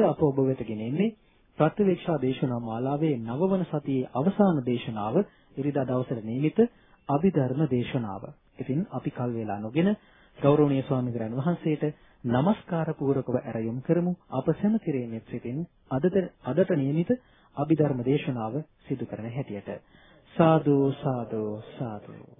අද අප ඔබ වෙත ගෙනෙන්නේ ප්‍රතිවේක්ෂා දේශනා මාලාවේ නවවන සතියේ අවසාන දේශනාව ඉරිදා දවසට නියමිත අභිධර්ම දේශනාව. ඉතින් අපි කල් වේලා නොගෙන ගෞරවනීය ස්වාමීන් වහන්සේට নমස්කාර පූරකව ඇරයුම් කරමු. අප සැමතිරේ සිටින් අදට අදට නියමිත අභිධර්ම දේශනාව සිදු කරන හැටියට. සාදු සාදු සාදු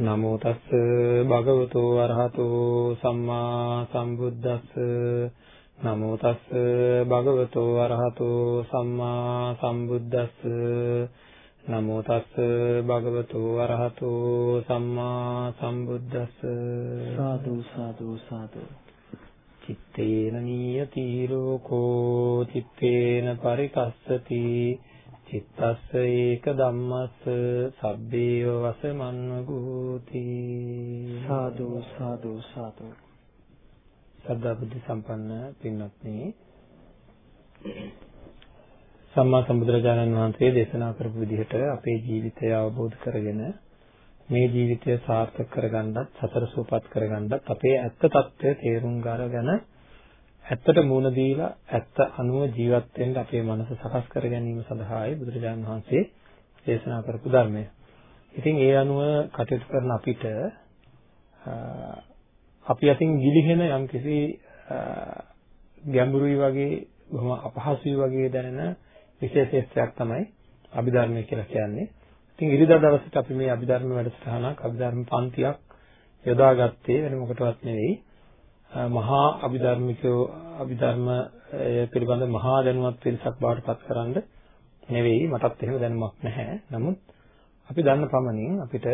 නමෝ තස්ස භගවතු අරහතෝ සම්මා සම්බුද්දස්ස. නමෝ තස්ස භගවතු අරහතෝ සම්මා සම්බුද්දස්ස. නමෝ තස්ස භගවතු අරහතෝ සම්මා සම්බුද්දස්ස. සාදු සාදු සාදු. චිත්තේන නියති ලෝකෝ චිත්තේන පරිකස්සති. චිත්තස්ස ඒක ධම්මස්ස සබ්බේව වසමන්වගෝති. සාදු සාදු සාදු. සද්ධා බුද්ධ සම්පන්න පින්වත්නි. සම්මා සම්බුදුරජාණන් වහන්සේ දේශනා කරපු විදිහට අපේ ජීවිතය අවබෝධ කරගෙන මේ ජීවිතය සාර්ථක කරගන්නත් සතර සූපත් කරගන්නත් අපේ ඇත්ත తත්වය තේරුම් ගන්න ඇත්තට මූණ දීලා ඇත්ත අනුව ජීවත් වෙන්න අපේ මනස සකස් කර ගැනීම සඳහායි බුදුරජාණන් වහන්සේ දේශනා කරපු ධර්මය. ඉතින් ඒ අනුව කටයුතු කරන අපිට අපි අතින් ගිලිහෙන යම්කිසි ගැඹුරුයි වගේ බොහොම අපහසුයි වගේ දැනෙන විශේෂත්වයක් තමයි අභිධර්මය කියලා කියන්නේ. ඉතින් ඉරිදා දවසට අපි මේ අභිධර්ම වැඩසටහනක් අභිධර්ම පන්තියක් යොදාගත්තේ වෙන මොකටවත් නෙවෙයි. මහා අභිධර්මිකයෝ අභිධර්මය පිළිබඳ මහා දැනුවත් පිරිසක් බවට පත් කරන්න නෙවෙයි මටත් එහෙම දැනුමක් නැහැ. නමුත් අපි දන්න පමණින් අපිට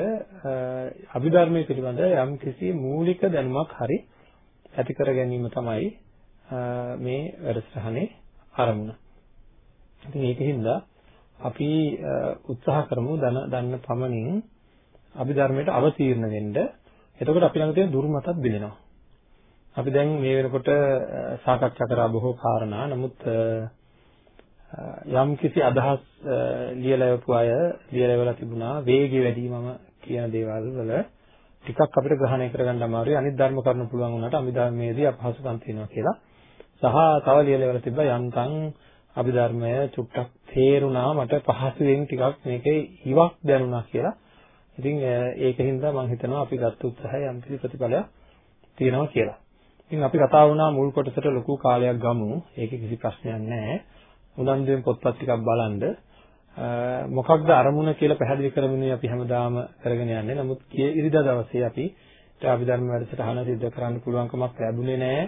අභිධර්මයේ පිළිබඳ යම් කිසි මූලික දැනුමක් හරි ඇති කර ගැනීම තමයි මේ වැඩසටහනේ ආරම්භය. ඉතින් ඒකින්ද අපි උත්සාහ කරමු දන දන්න පමණින් අභිධර්මයට අවතීර්ණ වෙන්න. එතකොට අපි ළඟ තියෙන දුර්මතත් බිඳෙනවා. අපි දැන් මේ වෙනකොට සාකච්ඡා කරා බොහෝ කාරණා. නමුත් යම් කිසි අදහස් ලියලා යපු අය ලියලා තිබුණා වේගය වැඩි මම කියන දේවල් වල ටිකක් අපිට ග්‍රහණය කරගන්න අමාරුයි. අනිත් ධර්ම කරන්න පුළුවන් වුණාට අභිධර්මයේදී අපහසුකම් තියෙනවා කියලා. සහ තව ලියලා තිබ්බා යන්තම් අභිධර්මය චුට්ටක් තේරුණා මට පහසුවෙන් ටිකක් මේකේ ඉවක් දැනුණා කියලා. ඉතින් ඒකින්ද මම හිතනවා අපි ගත්ත උත්සාහය යම් කිසි ප්‍රතිඵලයක් තියෙනවා කියලා. ඉතින් අපි කතා වුණා මුල් කොටසට ලොකු කාලයක් ගමු. ඒකේ කිසි ප්‍රශ්නයක් නැහැ. උනන්දුවෙන් පොත්පත් ටිකක් බලන්න. මොකක්ද අරමුණ කියලා පැහැදිලි කරමිනුයි අපි හැමදාම කරගෙන යන්නේ. නමුත් ඉරිදා දවසේ අපි අභිධර්ම වැඩසටහන සිදු කරන්න පුළුවන්කමක් ලැබුණේ නැහැ.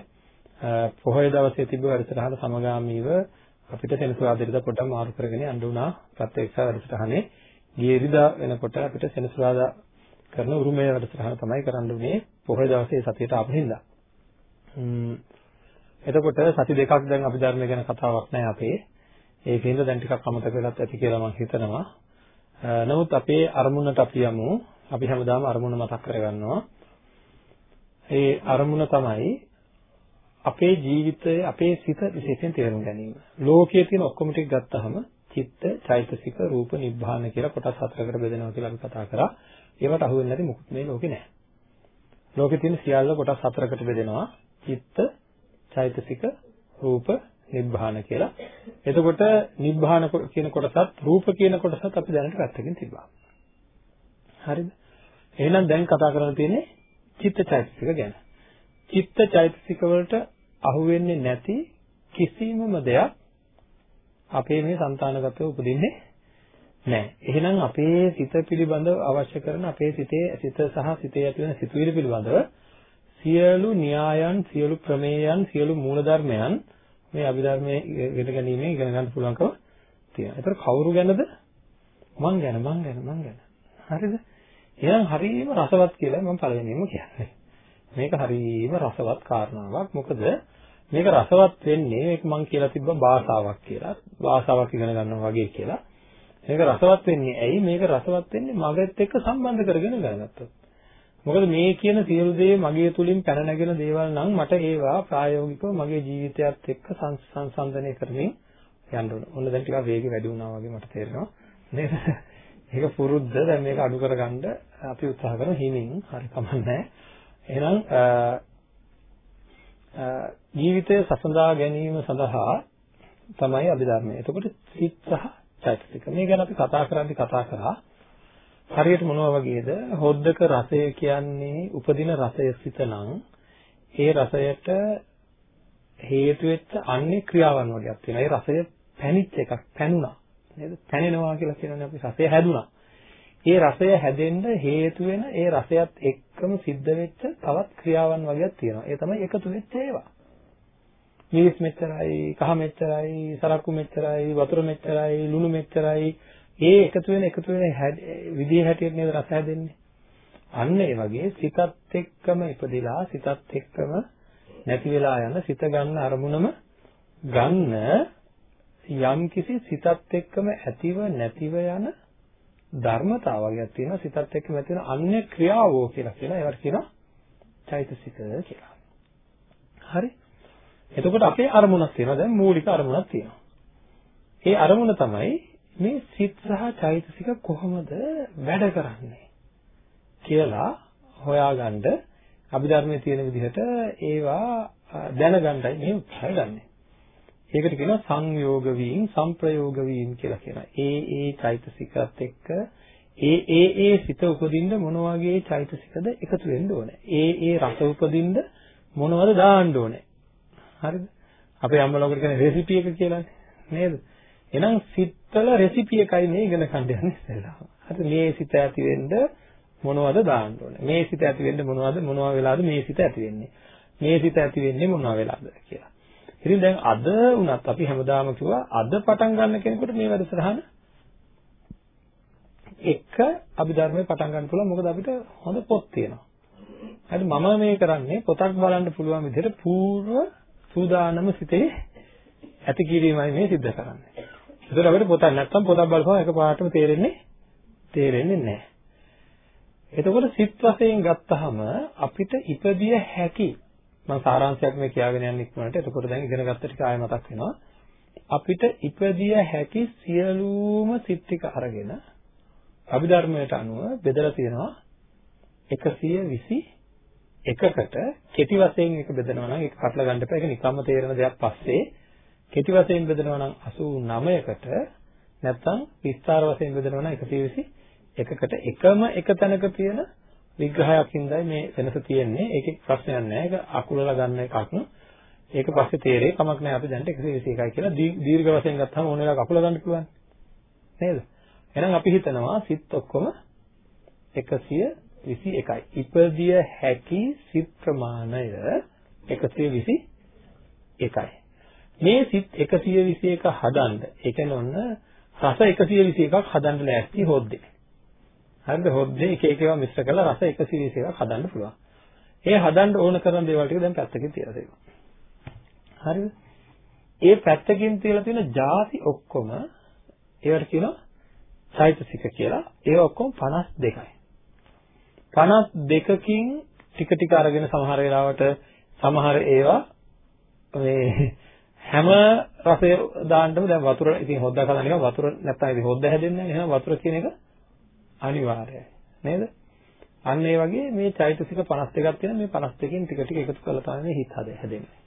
පොහොය දවසේ තිබ්බ වැඩසටහන සමගාමීව අපිට සෙනසුරාදාට පොඩ්ඩක් මාරු කරගෙන යන්න උනා ප්‍රත්‍යක්ෂ වැඩසටහනේ. ගිය ඉරිදා වෙනකොට අපිට සෙනසුරාදා කරන උරුමය වැඩසටහන තමයි කරන්න උනේ පොහොය දවසේ සතියට ආපු හින්දා. එතකොට සති දෙකක් දැන් අභිධර්ම ගැන කතාවක් නැහැ අපේ. ඒකෙන්ද දැන් ටිකක් අමතක වෙලත් ඇති කියලා මම හිතනවා. නමුත් අපේ අරමුණට අපි යමු. අපි හැමදාම අරමුණ මතක් කරගන්නවා. ඒ අරමුණ තමයි අපේ ජීවිතයේ අපේ සිත විශේෂයෙන් තේරුම් ගැනීම. ලෝකයේ තියෙන ඔක්කොම ටික ගත්තාම චිත්ත, චෛතසික, රූප, නිබ්බාන කියලා කොටස් හතරකට බෙදෙනවා කියලා අපි කතා කරා. ඒවට අහු වෙන්නේ නැති මොකුත් මේ ලෝකේ නැහැ. ලෝකේ තියෙන සියල්ල කොටස් හතරකට බෙදෙනවා. චිත්ත චෛතසික රූප නිබ්බාන කියලා. එතකොට නිබ්බාන කියන කොටසත් රූප කියන කොටසත් අපි දැනට පැත්තකින් තිබ්බා. හරිද? එහෙනම් දැන් කතා කරන්න තියෙන්නේ චිත්ත චෛතසික ගැන. චිත්ත චෛතසික වලට අහුවෙන්නේ නැති කිසිමම දෙයක් අපේ මේ సంతానගතව උපදින්නේ නැහැ. එහෙනම් අපේ සිත පිළිබඳව අවශ්‍ය කරන අපේ සිතේ සිත සහ සිතේ ඇතිවන සිතුවිලි පිළිබඳව සියලු න්‍යායන්, සියලු ප්‍රමේයන්, සියලු මූලධර්මයන් මේ අභිධර්මයේ ඉගෙන ගැනීමෙන් ඉගෙන ගන්න පුළුවන්කම තියෙනවා. ඒතර කවුරු ගැනද? මං ගැන, මං ගැන, මං ගැන. හරිද? එහෙනම් හරියම රසවත් කියලා මම පළවෙනිම කියන්නේ. මේක හරියම රසවත් කාරණාවක්. මොකද මේක රසවත් වෙන්නේ මේක මම කියලා තිබ්බ භාෂාවක් කියලා. භාෂාවක් ඉගෙන ගන්නවා වගේ කියලා. මේක රසවත් වෙන්නේ ඇයි? මේක රසවත් වෙන්නේ මගෙත් එක්ක සම්බන්ධ කරගෙන ගන්නත්තොත්. මොකද මේ කියන සියලු දේ මගේ තුලින් පැන නැගෙන දේවල් නම් මට ඒවා ප්‍රායෝගිකව මගේ ජීවිතයත් එක්ක සංසන්දනය කරමින් යන්න ඕන. ඔන්න දැන් ටිකක් වේගෙ වැඩි වුණා වගේ මට තේරෙනවා. නේද? ඒක පුරුද්ද දැන් මේක අඩු කරගන්න අපි උත්සාහ කරමු හිමින්. හරි කමන්නේ. එහෙනම් ජීවිතය සසඳා ගැනීම සඳහා තමයි අභිධර්මය. එතකොට සිත් සහ චෛතසික. මේ ගැන අපි කතා කරද්දි කතා කරා හරියට මොනවා වගේද? හොද්දක රසය කියන්නේ උපදින රසය සිත නම් ඒ රසයට හේතු වෙච්ච අන්නේ ක්‍රියාවන් වගේක් තියෙනවා. ඒ රසය පැනිච්ච එකක්, පැනුණා. නේද? පැනෙනවා කියලා කියනනේ අපි රසය හැදුනා. ඒ රසය හැදෙන්න හේතු වෙන ඒ රසයත් එක්කම සිද්ධ වෙච්ච තවත් ක්‍රියාවන් වගේක් තියෙනවා. ඒ තමයි එකතු වෙච්ච ඒවා. මිරිස් මෙච්චරයි, කහ මෙච්චරයි, සරක්කු මෙච්චරයි, වතුර මෙච්චරයි, ලුණු මෙච්චරයි. ඒ එකතු වෙන එකතු වෙන විදිහ හැටියට නේද රස හැදෙන්නේ. අන්න ඒ වගේ සිතත් එක්කම ඉපදිලා සිතත් එක්කම නැති වෙලා යන සිත ගන්න අරමුණම ගන්න යම්කිසි සිතත් එක්කම ඇතිව නැතිව යන ධර්මතාව වර්ගයක් තියෙනවා සිතත් එක්ක ඇති වෙන අන්‍ය ක්‍රියාවෝ කියලා කියනවා ඒවට කියනවා චෛතසික කියලා. හරි. එතකොට අපේ අරමුණක් තියෙනවා දැන් මූලික අරමුණක් තියෙනවා. ඒ අරමුණ තමයි මේ සිත් සහ චෛතසික කොහොමද වැඩ කරන්නේ කියලා හොයාගන්න අභිධර්මයේ තියෙන විදිහට ඒවා දැනගන්නයි මේ උත්සාහය ගන්නෙ. ඒකට කියනවා සංයෝග වීම සංප්‍රයෝග වීම කියලා කියනවා. ඒ ඒ චෛතසිකත් එක්ක ඒ ඒ ඒ සිත උපදින්න මොන වගේ චෛතසිකද එකතු වෙන්න ඕනේ. ඒ ඒ රස උපදින්න මොනවද දාන්න ඕනේ. හරිද? අපේ අම්මලාකට කියන්නේ රෙසිපි එක කියලානේ. නේද? එහෙනම් සිත්වල රෙසිපි එකයි මේ ඉගෙන ගන්න යන්නේ ඉස්සෙල්ලාම. හරි මේ සිත ඇති වෙන්න මොනවද දාන්න ඕනේ. මේ සිත ඇති වෙන්න මොනවද මොනවා වෙලාද මේ සිත ඇති වෙන්නේ. මේ සිත ඇති වෙන්නේ මොනවා වෙලාද කියලා. ඉතින් දැන් අද වුණත් අපි හැමදාම කිව්වා අද පටන් ගන්න කෙනෙකුට මේ වැඩසටහන එක අභිධර්මයේ පටන් ගන්න පුළුවන් මොකද අපිට හොඳ පොත් තියෙනවා. හරි මම මේ කරන්නේ පොතක් බලන්න පුළුවන් විදිහට పూర్ව සූදානම සිතේ ඇති කිරීමයි මේ සිද්ධ කරන්නේ. ඒතර අපිට පොතක් නැත්තම් පොතක් බලපුවම එකපාරටම තේරෙන්නේ තේරෙන්නේ නැහැ. එතකොට සිත් වශයෙන් ගත්තහම අපිට ඉපදිය හැකි මම සාරාංශයක් මේ කියාගෙන යන්න ඉක්මනට. එතකොට දැන් ඉගෙන ගත්ත ටික ආයෙ මතක් වෙනවා. අපිට ඉපදිය හැකි සියලුම සිත් ටික අරගෙන අභිධර්මයට අනුව බෙදලා තියෙනවා 121කට කෙටි වශයෙන් එක බෙදනවා නම් ඒක කඩලා ගන්න එපා. ඒක නිකම්ම තේරෙන දෙයක් පස්සේ කෙටි වශයෙන් බෙදනවා නම් 89කට නැත්නම් විස්තර වශයෙන් බෙදනවා නම් 121කට එකම එක තැනක තියෙන විග්‍රහයක් හින්දායි මේ වෙනස තියෙන්නේ. ඒකේ ප්‍රශ්නයක් නැහැ. ඒක අකුලලා ගන්න එකක්. ඒක පස්සේ තේරෙයි කමක් නැහැ අපි දැන්ට 121යි කියලා දීර්ඝ වශයෙන් ගත්තාම ඕන වෙලාවක අකුල ගන්න පුළුවන්. නේද? එහෙනම් අපි හිතනවා සිත් ඔක්කොම 121යි. ඉපදිය හැකි සිත් ප්‍රමාණය 121යි. මේ සිත් 121 හදන්න. ඒ කියන්නේ ඔන්න රස 121ක් හදන්න ලෑස්ති හොද්දේ. හරිද? හොද්දේ එක එක ඒවා මිශ්‍ර කරලා රස 120 එකක් හදන්න පුළුවන්. ඒ හදන්න ඕන කරන දේවල් ටික දැන් පැත්තකින් තියලා තියෙනවා. හරිද? ඒ පැත්තකින් තියලා තියෙන ಜಾති ඔක්කොම ඒවට කියනවා චෛතසික කියලා. ඒවා ඔක්කොම 52යි. 52කින් ටික ටික අරගෙන සමහර වෙලාවට සමහර ඒවා මේ හැම රසය දාන්නම දැන් වතුර ඉතින් හොද්දා කලන එක වතුර නැත්තම් ඉතින් හොද්ද හැදෙන්නේ නැහැ. එහෙනම් වතුර කියන එක අනිවාර්යයි. නේද? අන්න ඒ වගේ මේ චෛතසික 52ක් තියෙන මේ 52කින් ටික ටික එකතු කරලා තමයි මේ හිත හැදෙන්නේ.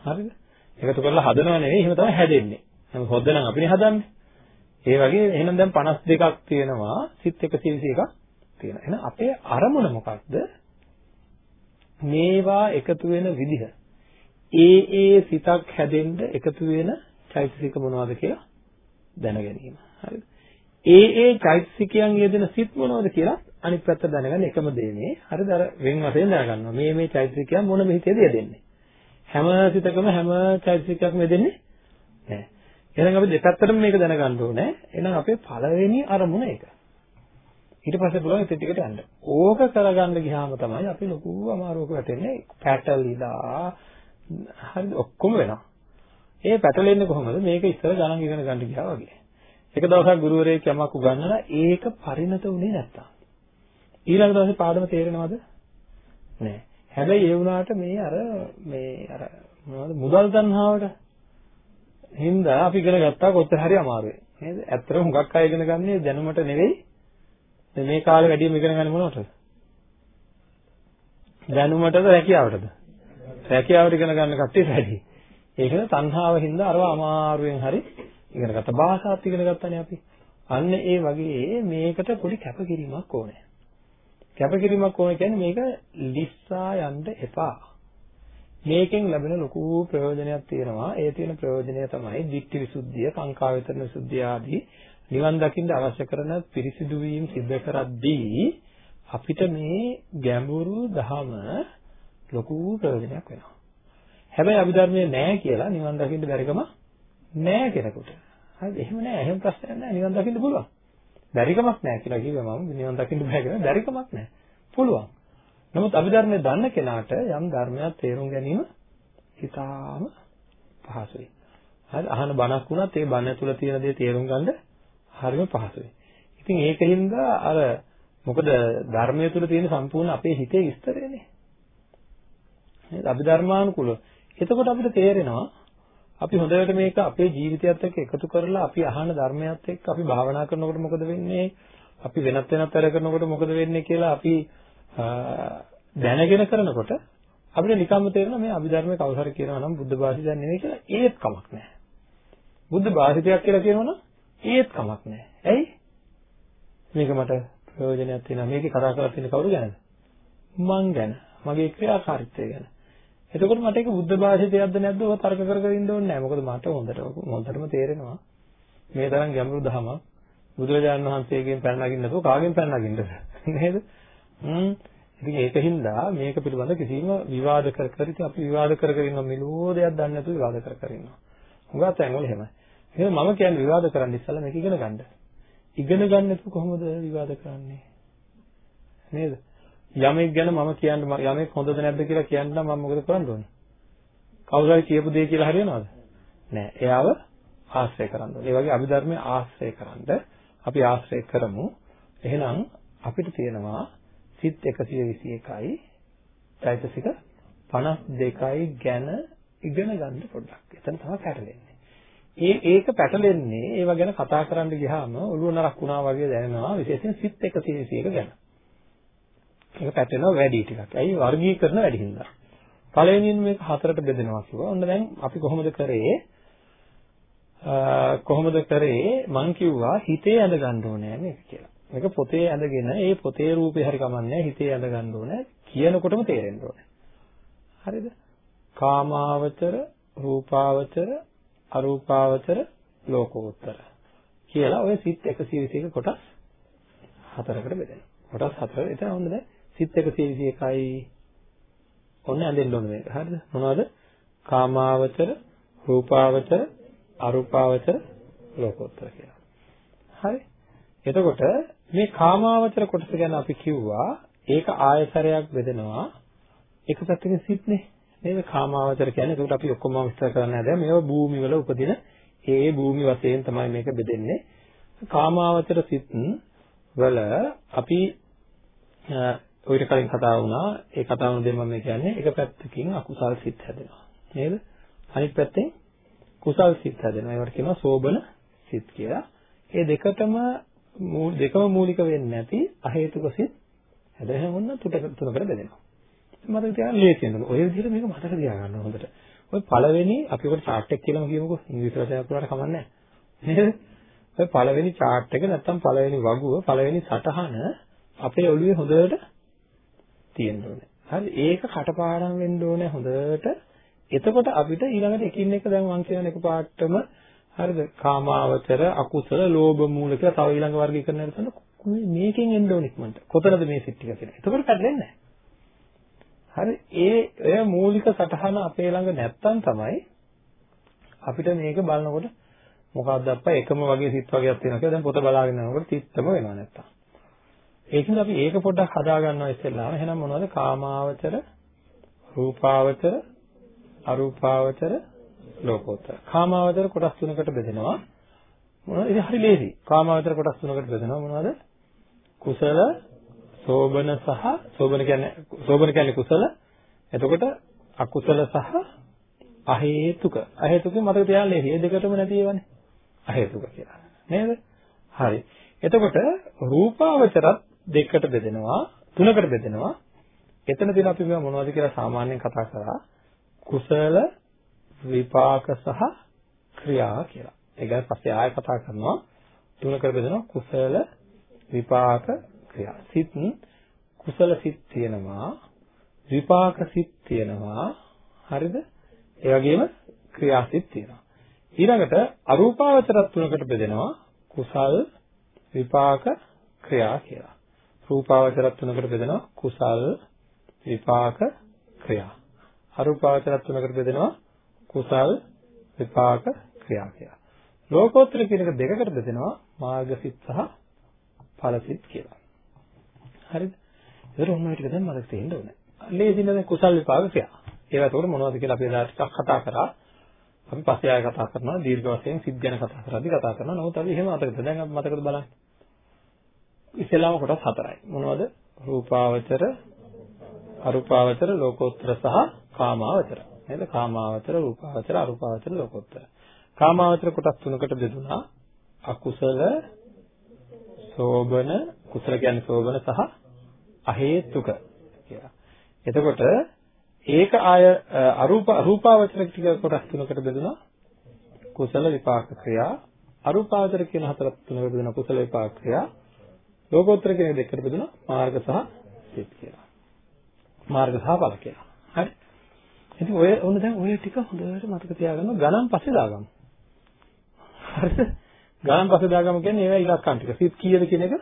හරිද? එකතු කරලා හදනව නෙවෙයි එහෙම තමයි හැදෙන්නේ. නම් හොද්ද නම් අපිනේ හදන්නේ. ඒ වගේ එහෙනම් දැන් 52ක් තියෙනවා සිත් 121ක් තියෙනවා. එහෙනම් අපේ අරමුණ මොකක්ද? මේවා එකතු වෙන විදිහ. ඒ ඒ සිතක් හැදෙන්න එකතු වෙන චෛතසික මොනවද කියලා දැන ගැනීම. හරිද? ඒ ඒ චෛතසිකයන් යෙදෙන සිත් මොනවද කියලා අනිත් පැත්ත දැනගන්න එකම දේ මේ. හරිද? අර වෙන වශයෙන් දැනගන්නවා. මේ මේ චෛතසිකයන් මොන මෙහිතේද යෙදෙන්නේ. හැම සිතකම හැම චෛතසිකයක්ම යෙදෙන්නේ නැහැ. එහෙනම් අපි දෙපැත්තටම මේක දැනගන්න ඕනේ. එහෙනම් අපේ පළවෙනි අරමුණ ඒක. ඊට පස්සේ පුළුවන් ඉතින් ටිකට යන්න. ඕක කරගන්න ගියාම තමයි අපි ලොකු අමාරුවක වැටෙන්නේ. පැටලිලා හරිද ඔක්කොම වෙනවා. ඒ පැටලෙන්නේ කොහොමද? මේක ඉස්සර ගණන් ඉගෙන ගන්න ගියා වගේ. එක දවසක් ගුරුවරයෙක් යමක් උගන්වලා ඒක පරිණත වුණේ නැත්තම්. ඊළඟ දවසේ පාඩම තේරෙනවද? නෑ. හැබැයි ඒ වුණාට මේ අර මේ අර මොනවද මුදල් තණ්හාවට හින්දා අපි ඉගෙන ගත්තා කොච්චර හරි අමාරුයි. නේද? ඇත්තටම හුඟක් අය ඉගෙන ගන්නේ දැනුමට නෙවෙයි. මේ කාලේ වැඩිම ඉගෙන ගන්නේ මොනවටද? දැනුමටද රැකියාවටද? රැකියාවට ඉගෙන ගන්න කට්ටිය වැඩි. ඒකද තණ්හාව හින්දා අරව අමාරුවෙන් හරි ඉගෙන ගත්තා. භාෂාත් ඉගෙන ගත්තානේ අපි. අන්න ඒ වගේ මේකට පොඩි කැපකිරීමක් ඕනේ. කැපකිරීමක් ඕනේ කියන්නේ මේක ලිස්සා යන්න එපා. මේකෙන් ලැබෙන ලොකු ප්‍රයෝජනයක් තියෙනවා. ඒ තියෙන ප්‍රයෝජනය තමයි ditthi visuddhiya, කාංකා විතරන විසුද්ධිය ආදී නිවන් දකින්න අවශ්‍ය කරන පිරිසිදු වීම සිද්ධ කරද්දී අපිට මේ ගැඹුරු ධහම ලොකු ප්‍රයෝජනයක් වෙනවා. හැබැයි අභිධර්මයේ නැහැ කියලා නිවන් දකින්න බැරිකම නැහැ කෙනෙකුට. හරිද? එහෙම නැහැ. එහෙම ප්‍රශ්නයක් නැහැ. නිවන් දකින්න පුළුවන්. බැරිකමක් නැහැ කියලා කිව්වම මම නිවන් දකින්න බෑ කියලා බැරිකමක් නැහැ. පුළුවන්. නමුත් අභිධර්මයේ දන්න කෙනාට යම් ධර්මයක් තේරුම් ගැනීම ඉතාම පහසුයි. හරි අහන බණක් වුණත් ඒ බණ තුළ තියෙන දේ තේරුම් ගන්න හරිම පහසුයි. ඉතින් ඒකින්ද අර මොකද ධර්මයේ තුල තියෙන සම්පූර්ණ අපේ හිතේ විස්තරයනේ. නේද? අභිධර්මානුකූලව. එතකොට අපිට තේරෙනවා අපි හොඳට මේක අපේ ජීවිතයත් එක්ක එකතු කරලා අපි අහන ධර්මයත් එක්ක අපි භාවනා කරනකොට මොකද වෙන්නේ? අපි වෙනත් වෙනත් වැඩ කරනකොට මොකද වෙන්නේ කියලා අපි දැනගෙන කරනකොට අපිට නිකම්ම තේරෙනවා මේ අභිධර්මයේ කවුරු හරි කියනවා නම් බුද්ධ භාෂිතයක් නෙවෙයි කියලා ඒත් කමක් නැහැ. බුද්ධ භාෂිතයක් කියලා කියනවනම් ඒත් කමක් නැහැ. ඇයි? මේක මට ප්‍රයෝජනයක් තියෙනවා. මේකේ කතා කරලා තියෙන කවුරු ගැනද? මං ගැන. මගේ ක්‍රියාකාරීත්වය ගැන. එතකොට මට ඒක බුද්ධ භාෂිතයක්ද නැද්ද ඔය තර්ක කර කර ඉන්න ඕනේ නැහැ. මොකද මට හොඳට හොඳටම තේරෙනවා. මේ තරම් ගැඹුරු දහමක් බුදුරජාණන් වහන්සේගෙන් පැන නගින්න නැතුව කාගෙන් පැන නගින්නද? නේද? හ්ම්. ඉතින් ඒකින්ද මේක පිළිබඳ කිසිම විවාද කර කර ඉතින් අපි විවාද කර කර ඉන්න මෙලෝ දෙයක් දන්නේ නැතුව විවාද කර කර ඉන්නවා. හුඟක් තැන්වල එහෙමයි. එහෙනම් මම කියන්නේ විවාද කරන්න ඉස්සෙල්ලා මේක ඉගෙන ගන්න. ඉගෙන ගන්න නැතුව කොහොමද විවාද කරන්නේ? නේද? යමෙක් ගැන මම කියන්න යමෙක් හොඳද නැද්ද කියලා කියන්න නම් මම මොකද කරන්න ඕනේ? කවුරු හරි කියපු දේ කියලා හරියනවද? නෑ. එයාව ආශ්‍රය කරන්න ඕනේ. ඒ වගේ අභිධර්මයේ ආශ්‍රය කරන්ද අපි ආශ්‍රය කරමු. එහෙනම් අපිට තියෙනවා සිත් 121යි චෛතසික 52යි ගැන ඉගෙන ගන්න පොඩ්ඩක්. එතන තමයි පැටලෙන්නේ. ඒ ඒක පැටලෙන්නේ ඒව ගැන කතා කරන්න ගියාම ඔළුව නරක් වුණා වගේ දැනෙනවා විශේෂයෙන් සිත් 121 ගැන. ඒක පැටලෙනවා වැඩි ටිකක්. ඇයි වර්ගීකරණ වැඩි හින්දා. පළවෙනියෙන් මේක හතරට බෙදෙනවා කිව්වා. ඔන්න දැන් අපි කොහොමද කරේ? කොහොමද කරේ? මං කිව්වා හිතේ ඇඳ ගන්න ඕනේ මේක කියලා. මේක පොතේ ඇඳගෙන ඒ පොතේ රූපේ හරි කමන්නේ හිතේ ඇඳ ගන්න ඕනේ. කියනකොටම තේරෙන්න ඕනේ. හරිද? කාමාවචර, රූපාවචර, අරූපාවචර, ලෝකෝත්තර කියලා ඔය සිත් 121 කොටස් හතරකට බෙදෙනවා. කොටස් හතර. එතන ඔන්න දැන් සිත් 121යි ඔන්න ඇඳෙන්න ඕනේ මේක. හරිද? මොනවද? කාමාවචර, රූපාවචර, අරූපාවචර, ලෝකෝත්තර කියලා. හරි. එතකොට මේ කාමාවචර කොටස ගැන අපි කිව්වා ඒක ආයතරයක් බෙදෙනවා. එක පැත්තකින් සිත්නේ. නේද? කාමාවචර කියන්නේ ඒකට අපි ඔක්කොම විස්තර කරන්න හැදෑ. මේවා භූමිවල උපදින ඒ භූමි වශයෙන් තමයි මේක බෙදෙන්නේ. කාමාවචර සිත් වල අපි ඔයිට කලින් කතා වුණා. ඒ කතාව නෙමෙයි මම කියන්නේ එක පැත්තකින් අකුසල් සිත් හැදෙනවා. නේද? අනිත් පැත්තෙන් කුසල් සිත් හැදෙනවා. ඒවට කියනවා සෝබන සිත් කියලා. ඒ දෙකටම දෙකම මූලික වෙන්නේ නැති අහේතුක සිත් හැදෙන මොන තුනකට බෙදෙනවා. මතක තියාගන්න ලේසියෙන් ඔය විදිහට මේක මතක තියාගන්න හොඳට. ඔය පළවෙනි අපි ඔකට chart එක කියලාම කියමුකෝ. ඉංග්‍රීසි වචනයක් වුණාට කමන්නේ නැහැ. නේද? ඔය පළවෙනි chart එක නැත්තම් පළවෙනි වගුව පළවෙනි සටහන අපේ ඔළුවේ හොඳට තියෙන්න ඕනේ. හරි ඒක කටපාඩම් වෙන්න ඕනේ හොඳට. එතකොට අපිට ඊළඟට එකින් එක දැන් මම කියන එක පාඩම හරිද? කාමාවචර, අකුසල, ලෝභ මූල කියලා තව ඊළඟ වර්ගීකරණ කරනකොට මේකෙන් එන්න ඕනේ ඉක්මනට. කොතනද මේ සිත් ටික කියලා. එතකොට පැටලෙන්නේ හරි ඒ ඔය මූලික සටහන අපේ ළඟ නැත්තම් තමයි අපිට මේක බලනකොට මොකක්ද අප්පා එකම වගේ සිත් වර්ගයක් තියෙනවා කියලා දැන් පොත බලාගෙන යනකොට තිත්තම වෙනවා නැත්තම්. ඒකෙන්ද අපි ඒක පොඩ්ඩක් හදා ගන්නවා ඉස්සෙල්ලාම. එහෙනම් මොනවද? කාමාවචර, රූපාවචර, අරූපාවචර, ලෝකෝත්තර. කාමාවචර කොටස් තුනකට බෙදෙනවා. මොනවද? ඉතින් හරි ලේසි. කාමාවචර කොටස් තුනකට බෙදෙනවා මොනවද? කුසල, සෝබන සහ සෝබන කියන්නේ සෝබන කියන්නේ කුසල. එතකොට අකුසල සහ අහේතුක. අහේතුක මතක තියාගන්න ලේසි. මේ දෙකටම නැති ඒවානේ. අහේතුක කියලා. නේද? හරි. එතකොට රූපාවචරත් දෙකකට බෙදෙනවා, තුනකට බෙදෙනවා. එතන තියෙන අපි මේවා මොනවද කියලා සාමාන්‍යයෙන් කතා කරා. කුසල විපාක සහ ක්‍රියා කියලා. ඒ ගැන පස්සේ ආයෙ කතා කරනවා. තුනකට බෙදෙනවා කුසල විපාක ක්‍රියා. සිත් කුසල සිත් තියෙනවා විපාක සිත් තියෙනවා හරිද? ඒ වගේම ක්‍රියා සිත් තියෙනවා. ඊළඟට අරූපාවචර තුනකට බෙදෙනවා කුසල් විපාක ක්‍රියා කියලා. රූපාවචර තුනකට බෙදෙනවා කුසල් විපාක ක්‍රියා. අරූපාවචර තුනකට බෙදෙනවා කුසල් විපාක ක්‍රියා කියලා. ලෝකෝත්තර කියන එක දෙකකට බෙදෙනවා මාර්ගසිත සහ ඵලසිත කියලා. හරිද? ඒක ඔන්න ඔය ටික දැන් මතක තියෙන්න ඕනේ. ලේසින් දැන් කුසල් විපාක ක්‍රියා. ඒවා ඒකට මොනවද කියලා අපි එදා ටිකක් කතා කරා. අපි පස්සේ ආයෙ කතා කරනවා දීර්ඝ වශයෙන් සිත් ගැන කතා කරද්දී කතා කරනවා. නමුත් අපි එහෙම මතකද? දැන් අපි මතකද බලන්න. ඉස්සෙල්ලාම කොටස් හතරයි. මොනවද? රූපාවචර, අරූපාවචර, ලෝකෝත්තර සහ කාමාවචර. නේද? කාමාවචර, රූපාවචර, අරූපාවචර, ලෝකෝත්තර. කාමාවචර කොටස් තුනකට බෙදුනා. අකුසල, සෝබන, කුසල කියන්නේ සෝබන සහ අහේතුක කියලා. එතකොට ඒක ආය අරූප රූපාවචර ටික කොටස් තුනකට බෙදුනා. කුසල විපාක ක්‍රියා, අරූපාවචර කියන හතර තුනකට බෙදුනා කුසල විපාක ක්‍රියා, ලෝකෝත්තර කියන දෙකකට බෙදුනා මාර්ග සහ සිත් කියලා. මාර්ග සහ ඵල කියලා. හරි. ඉතින් ඔය ඕන දැන් ඔය ටික හොඳට මතක තියාගන්න ගණන් පස්සේ දාගමු. හරිද? ගණන් පස්සේ දාගමු කියන්නේ ඒවා ඉලක්කම් ටික. සිත් කීයද කියන එක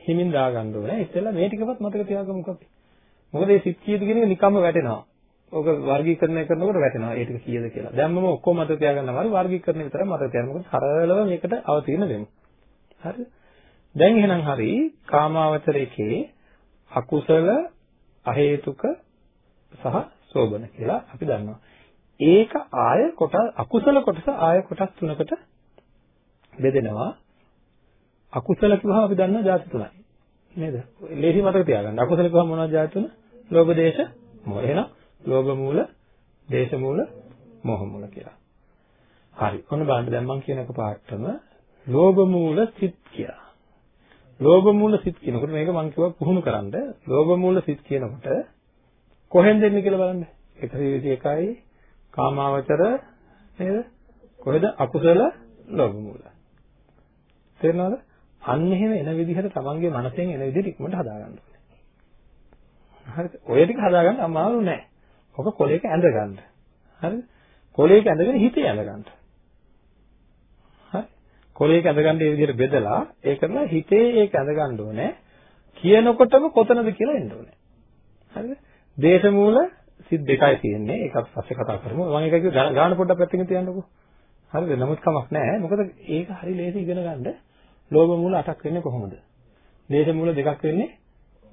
හිමින් දාගන්න ඕනේ. ඉතින්ලා මේ ටිකවත් මතක තියාගමුකෝ අපි. මොකද මේ සිත් කීයද කියන එක නිකම්ම වැටෙනවා. ඕක වර්ගීකරණය කරනකොට වැටෙනවා. ඒ ටික කීයද කියලා. දැන් මම ඔක්කොම මතක තියාගන්න අමාරු වර්ගීකරණය විතරයි මතක තියාගන්න. මොකද සරලව මේකට අවතීන දෙමු. හරිද? දැන් එහෙනම් හරි කාමාවචරයේ අකුසල අහේතුක සහ සෝබන කියලා අපි දන්නවා. ඒක ආය කොට අකුසල කොටස ආය කොටස් තුනකට බෙදෙනවා. අකුසල කිව්වම අපි දන්නවා ಜಾති තුනයි. නේද? ලේසි මතක තියාගන්න. අකුසල කිව්වම මොනවද ಜಾති තුන? ලෝභ දේශ මොහ. එහෙනම් ලෝභ මූල, දේශ මූල, මොහ මූල කියලා. හරි. ඔන්න බලන්න දැන් මම කියන එක පාඩම ලෝභ මූල සිත් කියලා. ලෝභ මූල සිත් කියනකොට මේක මම කිව්වා පුහුණු කරන්න. ලෝභ මූල සිත් කියනකොට කොහෙන්ද එන්නේ කියලා බලන්න. 121යි කාමාවචර නේද? කොහෙද අකුසල ලෝභ මූල. තේරෙනවද? අන්න එහෙම එන විදිහට තමන්ගේ මනසෙන් එන විදිහට ඉක්මනට හදාගන්න ඕනේ. හරිද? ඔය ටික හදාගන්න අමාරු නෑ. ඔක කොලයක ඇඳ ගන්න. හරිද? කොලයක ඇඳගෙන හිතේ ඇඳ ගන්න. හරි? කොලයක ඇඳ ගන්න මේ විදිහට බෙදලා ඒ කරලා හිතේ ඒක ඇඳ ගන්න ඕනේ. කියනකොටම කොතනද කියලා එන්න ඕනේ. හරිද? දේශ මූල සිත් දෙකයි තියෙන්නේ. ඒකත් පස්සේ කතා කරමු. මම ඒක කිව්ව ගාන පොඩ්ඩක් පැත්තකින් තියන්නකෝ. හරිද? නමුත් කමක් නැහැ. මොකද ඒක හරි ලේසි ඉගෙන ගන්න. ලෝභ මූල 8ක් වෙන්නේ කොහොමද? දේශ මූල දෙකක් වෙන්නේ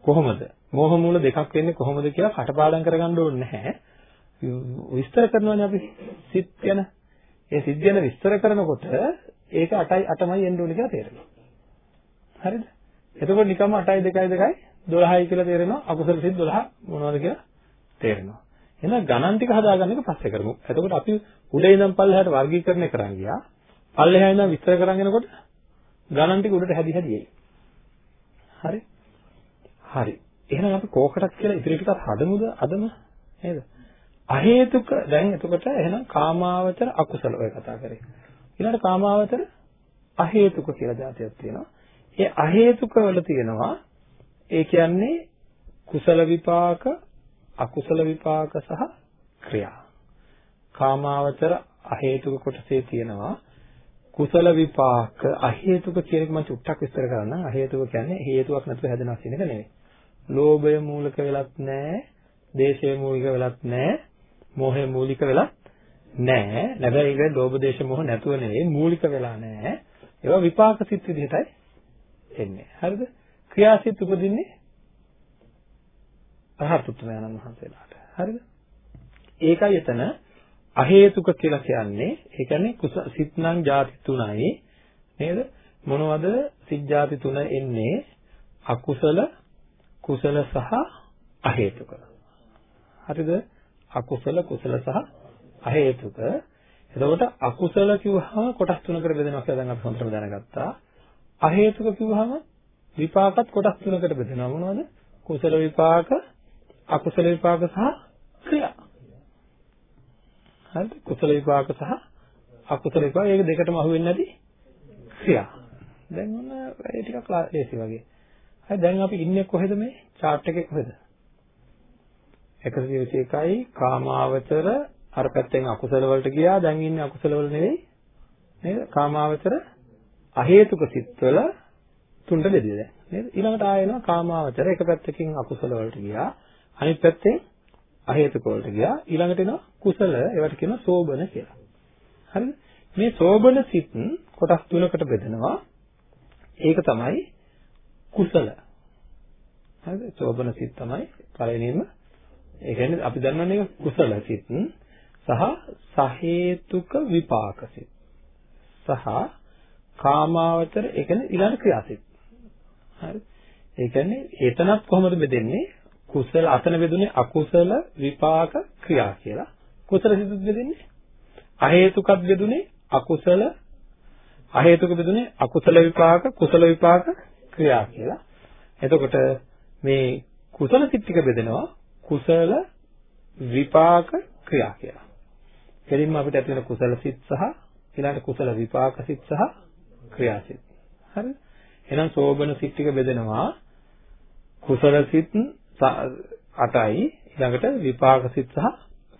කොහොමද? මෝහ මූල දෙකක් වෙන්නේ කොහොමද කියලා කටපාඩම් කරගන්න ඕනේ නැහැ. විස්තර කරනවානේ අපි සිත් ගැන. ඒ සිත් ගැන විස්තර කරනකොට ඒක 8යි 8මයි එන්න ඕනේ කියලා තේරෙනවා. හරිද? එතකොට නිකම්ම 8යි 2යි 2යි 12යි කියලා තේරෙනවා අකුසල සිත් 12 මොනවද කියලා තේරෙනවා. එහෙනම් ගණන් ටික හදාගන්න එක පස්සේ කරමු. එතකොට අපි උඩ ඉඳන් පල්ලෙහාට වර්ගීකරණය කරන් ගියා. පල්ලෙහා ඉඳන් විස්තර කරන් යනකොට ගණන් ටික උඩට හැදි හැදි එයි. හරි? හරි. එහෙනම් අපි කෝකටත් කියලා ඉතිරි ටිකත් හදමුද අදම? නේද? අහේතුක දැන් එතකොට එහෙනම් කාමාවචර අකුසල ඔය කතා කරේ. ඊළඟට කාමාවචර අහේතුක කියලා જાතියක් තියෙනවා. ඒ අහේතුක වල තියෙනවා ඒ කියන්නේ කුසල විපාක, අකුසල විපාක සහ ක්‍රියා. කාමාවචර අහේතුක කොටසේ තියෙනවා කුසල විපාක අහේතුක කියන එක මම චුට්ටක් විස්තර කරන්නම්. අහේතුක කියන්නේ හේතුවක් නැතුව හැදෙනවා කියන එක නෙවෙයි. ලෝභය මූලික වෙලත් නැහැ, දේශය මූලික වෙලත් නැහැ, මෝහය මූලික වෙලත් නැහැ. නැබැයි ඒක ලෝභ දේශ මොහ නැතුව නෙවෙයි මූලික වෙලා නැහැ. ඒවා විපාක සිත් විදිහටයි එන්නේ. හරිද? ක්‍රියාසිත උපදින්නේ රහත් උත්තමයන්න් වහන්සේලාට. හරිද? ඒකයි එතන අහේතුක කියලා කියන්නේ. ඒ කියන්නේ කුස සිත්නම් ಜಾති තුනයි නේද? මොනවද සිත් ಜಾති තුන එන්නේ? අකුසල, කුසල සහ අහේතුක. හරිද? අකුසල, කුසල සහ අහේතුක. එතකොට අකුසල කිව්වහම කොටස් තුනකට බෙදෙනවා කියලා දැන් අපි හොඳටම දැනගත්තා. අහේතුක කිව්වහම විපාකත් කොටස් තුනකට බෙදෙනවා මොනවද? කුසල විපාක, අකුසල විපාක සහ ක්‍රියා. හරිද? කුසල විපාක සහ අකුසල විපාක ඒක දෙකටම අහු වෙන්නේ නැති ක්‍රියා. දැන් ඔන්න ඒ ටිකක් ලේසි වගේ. හරි දැන් අපි ඉන්නේ කොහෙද මේ chart එකේ කොහෙද? 121යි කාමාවචර අර පැත්තෙන් අකුසල වලට ගියා දැන් ඉන්නේ අකුසල වල නෙවෙයි නේද? කාමාවචර අහේතුක සිත්වල තුනට බෙදෙලා දැන් නේද? ඊළඟට ආයෙනවා කාමාවචර එක පැත්තකින් අකුසල වලට ගියා අනිත් පැත්තෙන් අහේතුක වලට ගියා ඊළඟට එනවා කුසල ඒවට කියනවා සෝබන කියලා. හරිද? මේ සෝබන සිත් කොටස් තුනකට බෙදෙනවා. ඒක තමයි කුසල. හරිද? සෝබන සිත් තමයි පළවෙනිම ඒ කියන්නේ අපි දන්නවනේ කුසල සිත් සහ සහේතුක විපාක සිත් සහ කාමාවචර ඒ කියන්නේ ඊළඟ ක්‍රියාසිත. හරි. ඒ කියන්නේ එතනත් කොහොමද බෙදෙන්නේ? කුසල අතන බෙදුනේ අකුසල විපාක ක්‍රියා කියලා. කුසල සිතුත් බෙදෙන්නේ අහේතුකත් බෙදුනේ අකුසල අහේතුක බෙදුනේ අකුසල විපාක කුසල විපාක ක්‍රියා කියලා. එතකොට මේ කුසල සිත් ටික බෙදෙනවා කුසල විපාක ක්‍රියා කියලා. කෙලින්ම අපිට ඇති වෙන කුසල සිත් සහ ඊළඟ කුසල විපාක සිත් සහ ක්‍රියා සිත්. හරිද? එහෙනම් සෝබන සිත් ටික බෙදෙනවා කුසල සිත් 8යි ඊළඟට විපාක සිත් සහ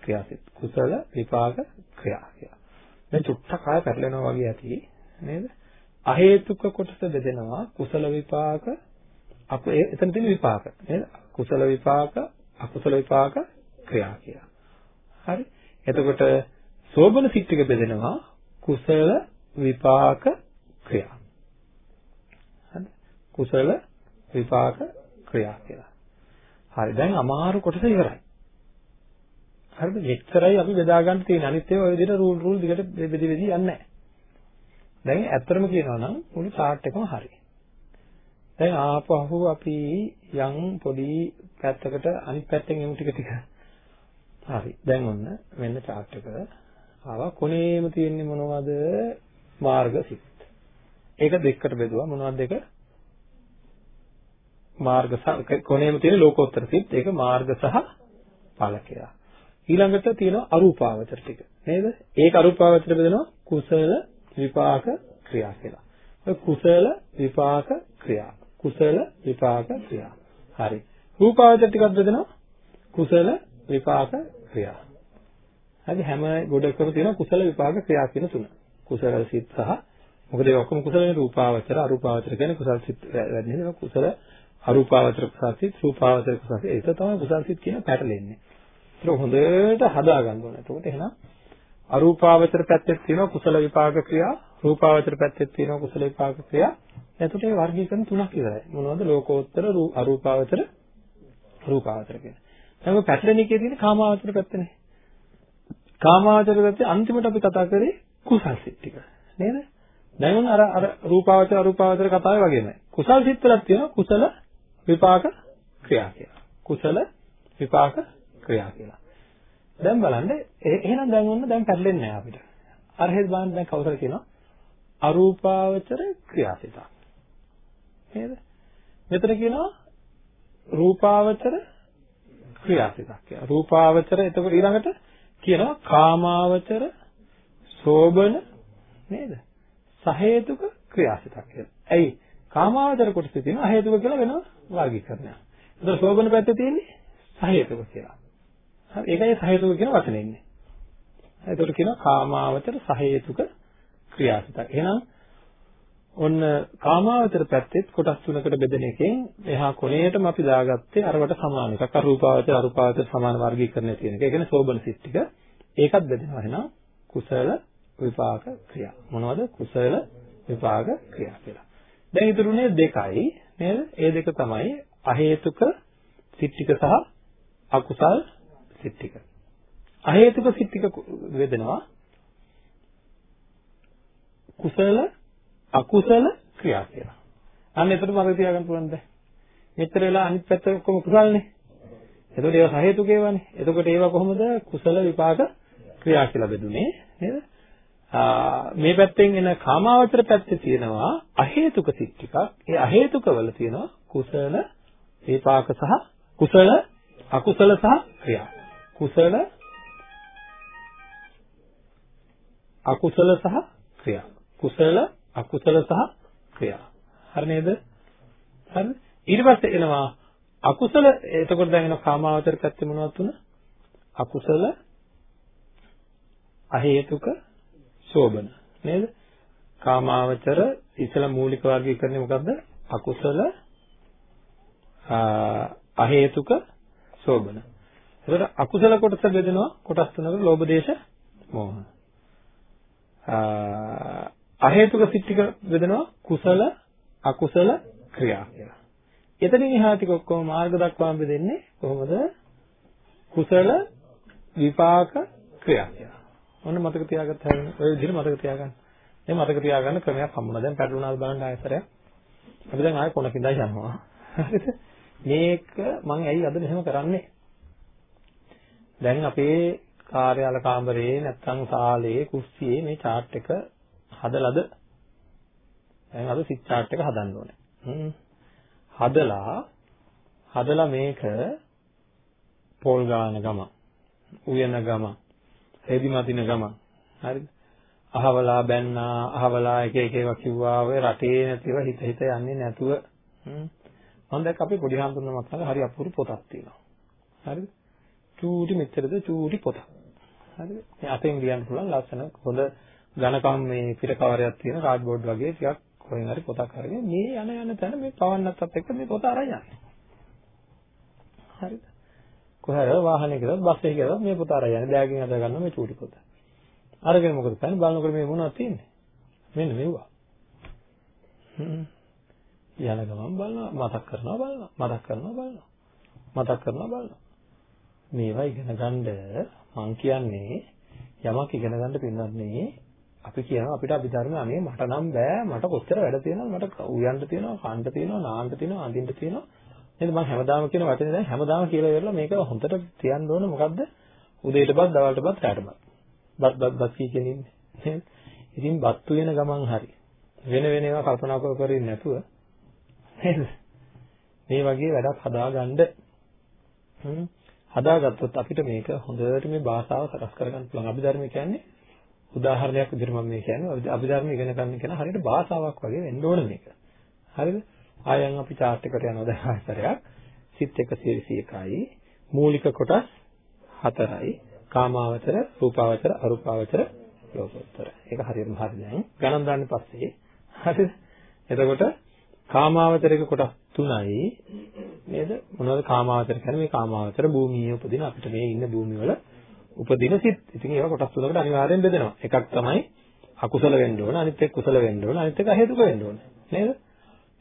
ක්‍රියා සිත්. කුසල විපාක ක්‍රියා කියලා. දැන් චුට්ටක් ආය පැටලෙනවා වගේ ඇති නේද? අහේතුක කොටස බෙදෙනවා කුසල විපාක අප එතන තියෙන විපාක නේද? කුසල විපාක අකුසල විපාක ක්‍රියා කියලා. හරි? එතකොට සෝබන සිත් ටික බෙදෙනවා කුසල විපාක ක්‍රියා. හරි? කුසල විපාක ක්‍රියා කියලා. හරි දැන් අමාරු කොටස ඉවරයි. හරිද? මෙච්චරයි අපි බෙදා ගන්න තියෙන. අනිත් ඒවා ඔය විදිහට රූල් රූල් දිගට බෙදි බෙදි යන්නේ නැහැ. දැන් ඇත්තටම කියනවා නම් මුළු chart එකම හරි. දැන් ආපහු අපි යම් පොඩි පැත්තකට අනිත් පැත්තෙන් එමු ටික ටික. හරි. දැන් ඔන්න මෙන්න chart එක ආවා. කොනේම තියෙන්නේ මොනවද? මාර්ගසිත. ඒක දෙකකට බෙදුවා. මොනවද දෙක? මාර්ග කොනේම තියෙන ලෝකෝත්තර සිත්. ඒක මාර්ග සහ ඵල කියලා. ඊළඟට තියෙනවා අරූපාවචර ටික. නේද? ඒක අරූපාවචර බෙදෙනවා කුසල විපාක ක්‍රියා කියලා. ඔය කුසල විපාක ක්‍රියා. කුසල විපාක ක්‍රියා. හරි. රූපාවචර ටිකක් බෙදෙනවා කුසල විපාක ක්‍රියා. හරි හැම ගොඩකම තියෙන කුසල විපාක ක්‍රියා කියන තුන. කුසල සිත් සහ මොකද ඒ ඔක්කොම කුසලනේ රූපාවචර අරූපාවචර කියන්නේ කුසල සිත් වැඩිනේ කුසල අරූපාවචර කුසල සිත් රූපාවචර කුසල සිත් ඒක තමයි කුසල සිත් කියන පැටලෙන්නේ. ඒක හොඳට හදා ගන්න ඕනේ. එතකොට එහෙනම් අරූපාවචර පැත්තේ තියෙනවා කුසල විපාක ක්‍රියා රූපාවචර පැත්තේ තියෙනවා කුසල විපාක ක්‍රියා එතකොට ඒ වර්ගීකරණ තුනක් ඉවරයි. මොනවද? ලෝකෝත්තර අරූපාවචර රූපාවචර කියන. දැන් ඔය පැටලෙන එකේ තියෙන කාමාවචර පැත්තනේ. කාමාවචර පැත්තේ අන්තිමට අපි කතා කරේ කුසල් සිත් ටික. නේද? දැන් අර අර රූපාවචර අරූපාවචර කතාවේ වගේමයි. කුසල් සිත් වලක් තියෙනවා කුසල විපාක ක්‍රියා කියලා. කුසල විපාක ක්‍රියා කියලා. දැන් බලන්න එහෙනම් දැන් ඔන්න දැන් පැටලෙන්නේ නැහැ අපිට. අර හෙද බලන්න දැන් කවුරුහරි කියනවා අරූපාවචර ක්‍රියාසිතක්. නේද? මෙතන කියනවා රූපාවචර ක්‍රියාසිතක් කියලා. රූපාවචර එතකොට ඊළඟට කියනවා කාමාවචර සෝබන නේද? සහේතුක ක්‍රියාසිතක් කියලා. ඇයි? කාමාවචර කොටසේ තියෙන අහේතුක කියලා වෙනම වර්ගීකරණයක්. එතකොට සෝබන පැත්තේ තියෙන්නේ සහේතුක කියලා. හරි ඒකයි සහේතුක කියන වචනේ ඉන්නේ. එතකොට කියනවා කාමාවචර සහේතුක ක්‍රියාසිතක්. එහෙනම් ඔන්න කාමාවචර පැත්තෙත් කොටස් තුනකට බෙදෙන එකෙන් එහා කොනේටම අපි දාගත්තේ අරවට සමාන එකක්. අරූපාවචර අරූපාවචර සමාන වර්ගීකරණය තියෙන එක. ඒ කියන්නේ සෝබන සිත් ටික. ඒකත් බෙදෙනවා එහෙනම් කුසල විපාක ක්‍රියා. මොනවද? කුසල විපාක ක්‍රියා කියලා. දැන් ඉතුරුනේ දෙකයි. නේද? ඒ දෙක තමයි අහේතුක සිත් ටික සහ අකුසල් සිත් ටික. අහේතුක සිත් ටික වේදෙනවා කුසල අකුසල ක්‍රියා කියලා. අන්න එතකොට මතක තියාගන්න පුළුවන් දැන්. මෙච්චර වෙලා අනිත් පැත්ත ඔක්කොම කුසල්නේ. එතකොට ඒවා සහේතුක ඒවානේ. එතකොට ඒවා කොහොමද කුසල විපාක ක්‍රියා කියලා බෙදුනේ නේද? මේ පැත්තෙන් එන කාමාවචර පැත්තේ තියෙනවා අහේතුක සිත් ටිකක්. ඒ අහේතුක වල තියෙනවා කුසල විපාක සහ කුසල අකුසල සහ ක්‍රියා. කුසල අකුසල සහ ක්‍රියා. කුසල අකුසල සහ ක්‍රියා. හරි නේද? හරි. ඊට පස්සේ එනවා අකුසල එතකොට දැන් එනවා කාමාවචර පැත්තේ මොනවද තුන? අකුසල අහේතුක සෝබන නේද? කාමාවචර ඉතල මූලික වර්ගීකරණය මොකද්ද? අකුසල අහේතුක සෝබන. එතකොට අකුසල කොටස බෙදෙනවා කොටස් තුනකට ලෝභ දේශ මොහ. අහේතුක සිත් ටික බෙදෙනවා කුසල අකුසල ක්‍රියා කියලා. එතනින් එහා ටික ඔක්කොම මාර්ග දක්වාම බෙදෙන්නේ කොහොමද? කුසල විපාක ක්‍රියා කියලා. ඔන්න මතක තියාගත්ත හැම ඔය විදිහට මතක තියාගන්න. මේ මතක තියාගන්න ක්‍රමයක් හම්බුණා. දැන් පැටලුණාද බලන්න ආයතරයක්. අපි දැන් ආයෙ කොනකින්දයි යනවා. හරිද? මේක මම ඇයි අද මෙහෙම කරන්නේ? දැන් අපේ කාර්යාල කාමරේ නැත්නම් ශාලේ කුස්සියේ මේ chart එක හදලාද? දැන් අද සිත් chart එක හදන්න ඕනේ. හදලා හදලා මේක පොල් ගාන ගම උයන ගම රෙදි මදින ගම. හරිද? අහවලා බැන්නා අහවලා එක එක ඒවා කිව්වා ඔය රටේ නැතිව හිත හිත යන්නේ නැතුව. මම දැක්ක අපේ පොඩි හාමුදුරනේ මතක හරි අපූර්ව පොතක් තියෙනවා. හරිද? චූටි මෙච්චරද? චූටි පොතක්. හරිද? මේ අතෙන් ලියන්න පුළුවන් ලස්සන හොඳ ඝනකම් මේ පිට කවරයක් තියෙන කාඩ්බෝඩ් වගේ ටිකක් කොහෙන් හරි පොතක් අරගෙන මේ යන යන තැන මේ පවන්නත් එක්ක මේ පොත අරන් යන්නේ. හරිද? කොහේ වාහනේ ගියොත් බස් එකේ ගියොත් මේ පොත අරන් යන්නේ. බෑගින් අද ගන්න මේ චූටි පොත. අරගෙන මොකද කරන්නේ? බලනකොට මේ මොනවද තියෙන්නේ? මෙන්න මෙව්වා. හ්ම්. යන ගමන් බලනවා, මතක් කරනවා බලනවා, මතක් කරනවා බලනවා. මතක් කරනවා බලනවා. මේවා ඉගෙන ගන්න මං කියන්නේ යමක් ඉගෙන ගන්න පින්නත් නේ අපි කියනවා අපිට අභිධර්ම අනේ මට නම් බෑ මට කොච්චර වැඩ තියෙනවද මට උයන්න තියෙනවා කන්න තියෙනවා නාන්න තියෙනවා අඳින්න තියෙනවා නේද? මම හැමදාම කියන වචනේ දැන් හැමදාම කියලා ඉවරලා මේක හොඳට තියන්න ඕන මොකද්ද? උදේටපත් දවල්ටපත් රාටපත්. බත් බත් බත් කී කියන ඉන්නේ. ඉතින් බත් වෙන ගමන් හරි වෙන වෙන ඒවා කල්පනා කර කර ඉන්නේ නැතුව නේද? මේ වගේ වැඩක් හදාගන්න හදාගත්තොත් අපිට මේක හොඳට මේ භාෂාව සකස් කරගන්න පුළුවන්. අභිධර්ම කියන්නේ උදාහරණයක් විදිහට මම මේ කියන්නේ අභිධර්ම ඉගෙන ගන්න කෙනා හරියට භාෂාවක් වගේ වෙන්න ඕන මේක. හරිද? ආයන් අපි chart එකට යනවා දැන් ආයතරයක්. සිත් 121යි මූලික කොටස් 4යි කාමාවචර, රූපාවචර, අරූපාවචර, ලෝකෝත්තර. ඒක හරියටම හරි දැන්. ගණන් දාන්න පස්සේ හරිද? එතකොට කාමාවචරයක කොටස් 3යි නේද? මොනවද කාමාවචර කියන්නේ? මේ කාමාවචර භූමියේ උපදින අපිට මේ ඉන්න භූමිය වල උපදින සිත්. ඉතින් ඒවා කොටස් තුනකට අනිවාර්යෙන් බෙදෙනවා. එකක් තමයි අකුසල වෙන්න ඕන, අනිත් එක කුසල වෙන්න ඕන, අනිත් එක අහේතුක වෙන්න ඕන. නේද?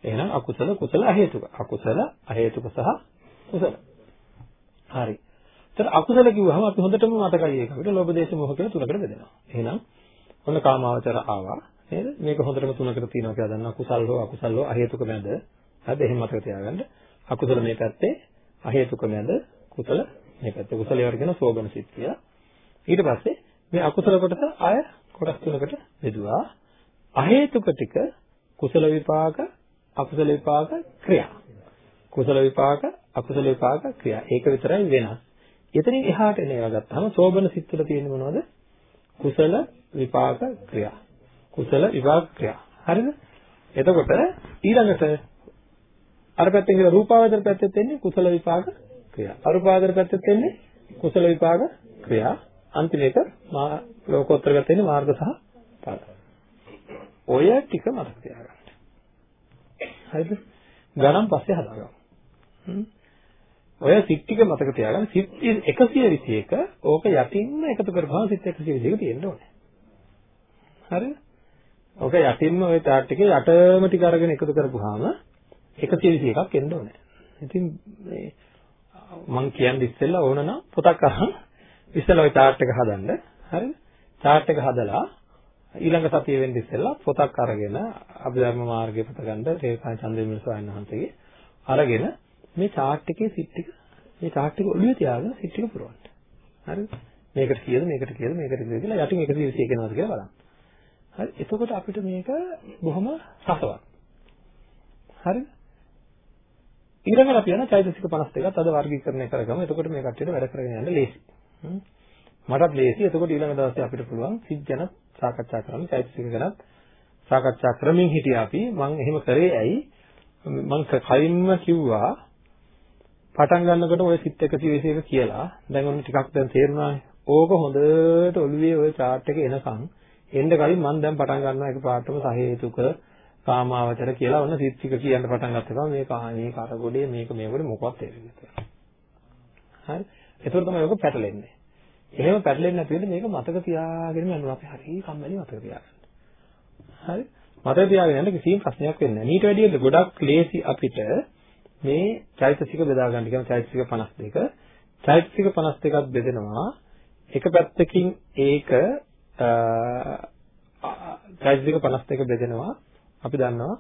එහෙනම් අකුසල කුසල අහේතුක. අකුසල අහේතුක සහ කුසල. හරි. ඒතර අකුසල කිව්වහම අපි හොඳටම මතකයි ඒක. අපිට ලෝභ දේශ මොහ කියලා තුනකට බෙදෙනවා. එහෙනම් ඔන්න කාමාවචර ආවා. නේද? මේක හොඳටම තුනකට තියෙනවා කියලා දන්නවා. කුසල් හෝ අකුසල් හෝ අහේතුක මැද. හරිද? එහෙම මතක තියාගන්න. අකුසල මේ පැත්තේ අහේතුක මැද කුසල මේ පැත්තේ කුසලයේ වර්ගන සෝබන සිත් කියලා. ඊට පස්සේ මේ අකුසල කොටස ආය කොටස් තුනකට බෙදුවා. අහේතුක ටික කුසල විපාක, අකුසල විපාක ක්‍රියා. කුසල විපාක, අකුසල විපාක ක්‍රියා. ඒක විතරයි වෙනස්. එතනින් එහාට එන ඒවා ගත්තාම සෝබන සිත් වල තියෙන්නේ මොනවද? කුසල විපාක ක්‍රියා. කුසල විපාක ක්‍රියා. හරිද? එතකොට ඊළඟට අර පැත්තෙන් කියන රූපාවචර පැත්තෙත් එන්නේ කුසල විපාක ක්‍රියා. අරුපාදර පැත්තෙත් එන්නේ කුසල විපාක ක්‍රියා. අන්තිම එක මා ලෝකෝත්තර පැත්තේ ඉන්නේ මාර්ග සහ ඵල. ඔය ටික මතක තියාගන්න. හරිද? ගණන් පස්සේ හදාගමු. ඔය සිත් ටික මතක තියාගන්න. සිත් 121 ඕක යටින්ම එකතු කරපුවාම සිත් 121 තියෙන්න ඕනේ. හරිද? ඕක යටින්ම ওই chart එකේ යටම ටික අරගෙන එකතු කරපුවාම 121ක් එන්න ඕනේ. ඉතින් මේ මම කියන්නේ ඉස්සෙල්ලා ඕන නම් පොතක් අරන් ඉස්සෙල්ලා ওই chart එක හදන්න. හරිද? chart එක හදලා ඊළඟ සතිය වෙන්න ඉස්සෙල්ලා පොතක් අරගෙන අභිධර්ම මාර්ගයේ පොත ගන්න රේඛා චන්ද්‍රමිල ස්වාමීන් වහන්සේගේ අරගෙන මේ chart එකේ සිත් ටික මේ chart එක ඔළුවේ තියාගෙන සිත් ටික පුරවන්න. හරිද? මේකට කීයද මේකට කීයද මේකට කීයද කියලා යටින් 120 කියනවාද කියලා බලන්න. හරි. එතකොට අපිට මේක බොහොම රසවත්. හරිද? ඊළඟට අපි යන චෛතසික 52ත් අද වර්ගීකරණය කරගමු. එතකොට මේ කට්ටියට වැඩ කරගෙන යන්න ලේසි. මටත් ලේසි. එතකොට ඊළඟ දවසේ අපිට පුළුවන් සිත් ගැන සාකච්ඡා කරන්න. චෛතසික ගැන සාකච්ඡා කරමින් හිටියා අපි. මම එහෙම කරේ ඇයි? මම කලින්ම කිව්වා පටන් ගන්නකොට ඔය සිත් 121 කියලා. දැන් ඔන්න ටිකක් දැන් තේරුණානේ. ඕක හොඳට ඔළුවේ ඔය chart එක එනකන් එන්න කලින් මම දැන් පටන් ගන්නවා එක පාටම සහේතුක කාමාවචර කියලා ඔන්න සිත් ටික කියන්න පටන් ගත්තා මේක මේක අර ගොඩේ මේක මේ ගොඩේ මොකවත් තේරෙන්නේ නැහැ. හරි. ඒතකොට තමයි ඔක පැටලෙන්නේ. එහෙම පැටලෙන්නේ නැති වෙන්නේ මේක මතක තියාගෙන යනවා අපි හරි කම්මැලි මතක තියාගන්න. හරි. මතක තියාගෙන යන්න කිසිම ප්‍රශ්නයක් වෙන්නේ නැහැ. ඊට වැඩිය ගොඩක් ලේසි අපිට මේ චෛතසික බෙදා ගන්න. කියන චෛතසික 52. චෛතසික 52ක් බෙදෙනවා. එක පැත්තකින් ඒක චෛතසික 52 බෙදෙනවා අපි දන්නවා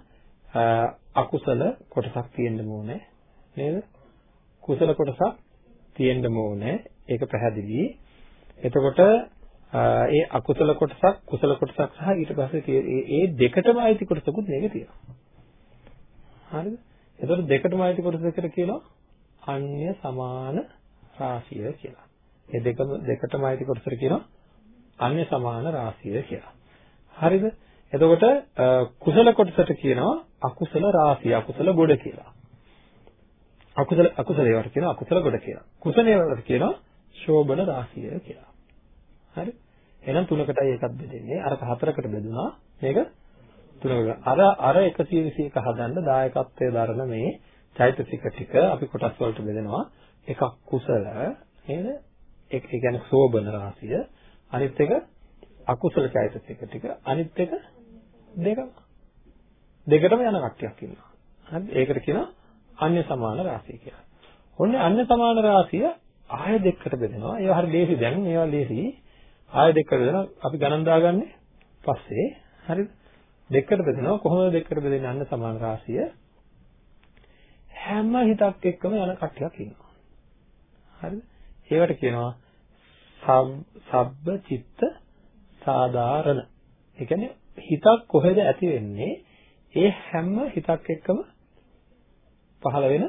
අකුසල කොටසක් තියෙන්න ඕනේ නේද? කුසල කොටසක් තියෙන්න ඕනේ. ඒක පැහැදිලි. එතකොට ඒ අකුසල කොටසක් කුසල කොටසක් සහ ඊට පස්සේ ඒ දෙකටම අයිති කොටසකුත් මේකේ තියෙනවා. හරිද? එතකොට දෙකටම අයිති කොටස දෙකට කියනවා අන්‍ය සමාන රාශිය කියලා. ඒ දෙකම දෙකටම අයිති කොටසට කියනවා අන්‍ය සමාන රාශිය කියලා. හරිද? එතකොට කුසල කොටසට කියනවා අකුසල රාශිය අකුසල ගොඩ කියලා. අකුසල අකුසල ඒවට කියනවා අකුසල ගොඩ කියලා. කුසල ඒවට කියනවා ශෝබන රාශිය කියලා. හරි? එහෙනම් තුනකටයි ඒකත් බෙදෙන්නේ. අර හතරකට බෙදුනා. මේක තුනකට. අර අර 121 හදන්න දායකත්වයේ දරන මේ චෛතසික ටික අපි කොටස් වලට බෙදෙනවා. එකක් කුසල නේද? ඒ කියන්නේ ශෝබන රාශිය. අනිත් එක අකුසල චෛතසික ටික. අනිත් එක දෙකම. දෙකටම යන කට්ටියක් ඉන්නවා. හරි? ඒකට කියනවා අන්‍ය සමාන රාශිය කියලා. ඔන්නේ අන්‍ය සමාන රාශිය ආය දෙකකට බෙදෙනවා. ඒවා හරි ලේසි දැන් ඒවා ලේසි. ආය දෙකකට බෙදෙනවා. අපි ගණන් දාගන්නේ පස්සේ. හරිද? දෙකකට බෙදෙනවා. කොහොමද දෙකකට බෙදෙන්නේ අන්‍ය සමාන රාශිය? හැම හිතක් එක්කම යන කට්ටියක් ඉන්නවා. හරිද? ඒවට කියනවා සබ්බ චිත්ත සාධාරණ. ඒ කියන්නේ හිතක් කොහෙද ඇති වෙන්නේ? ඒ හැම හිතක් එක්කම පහළ වෙන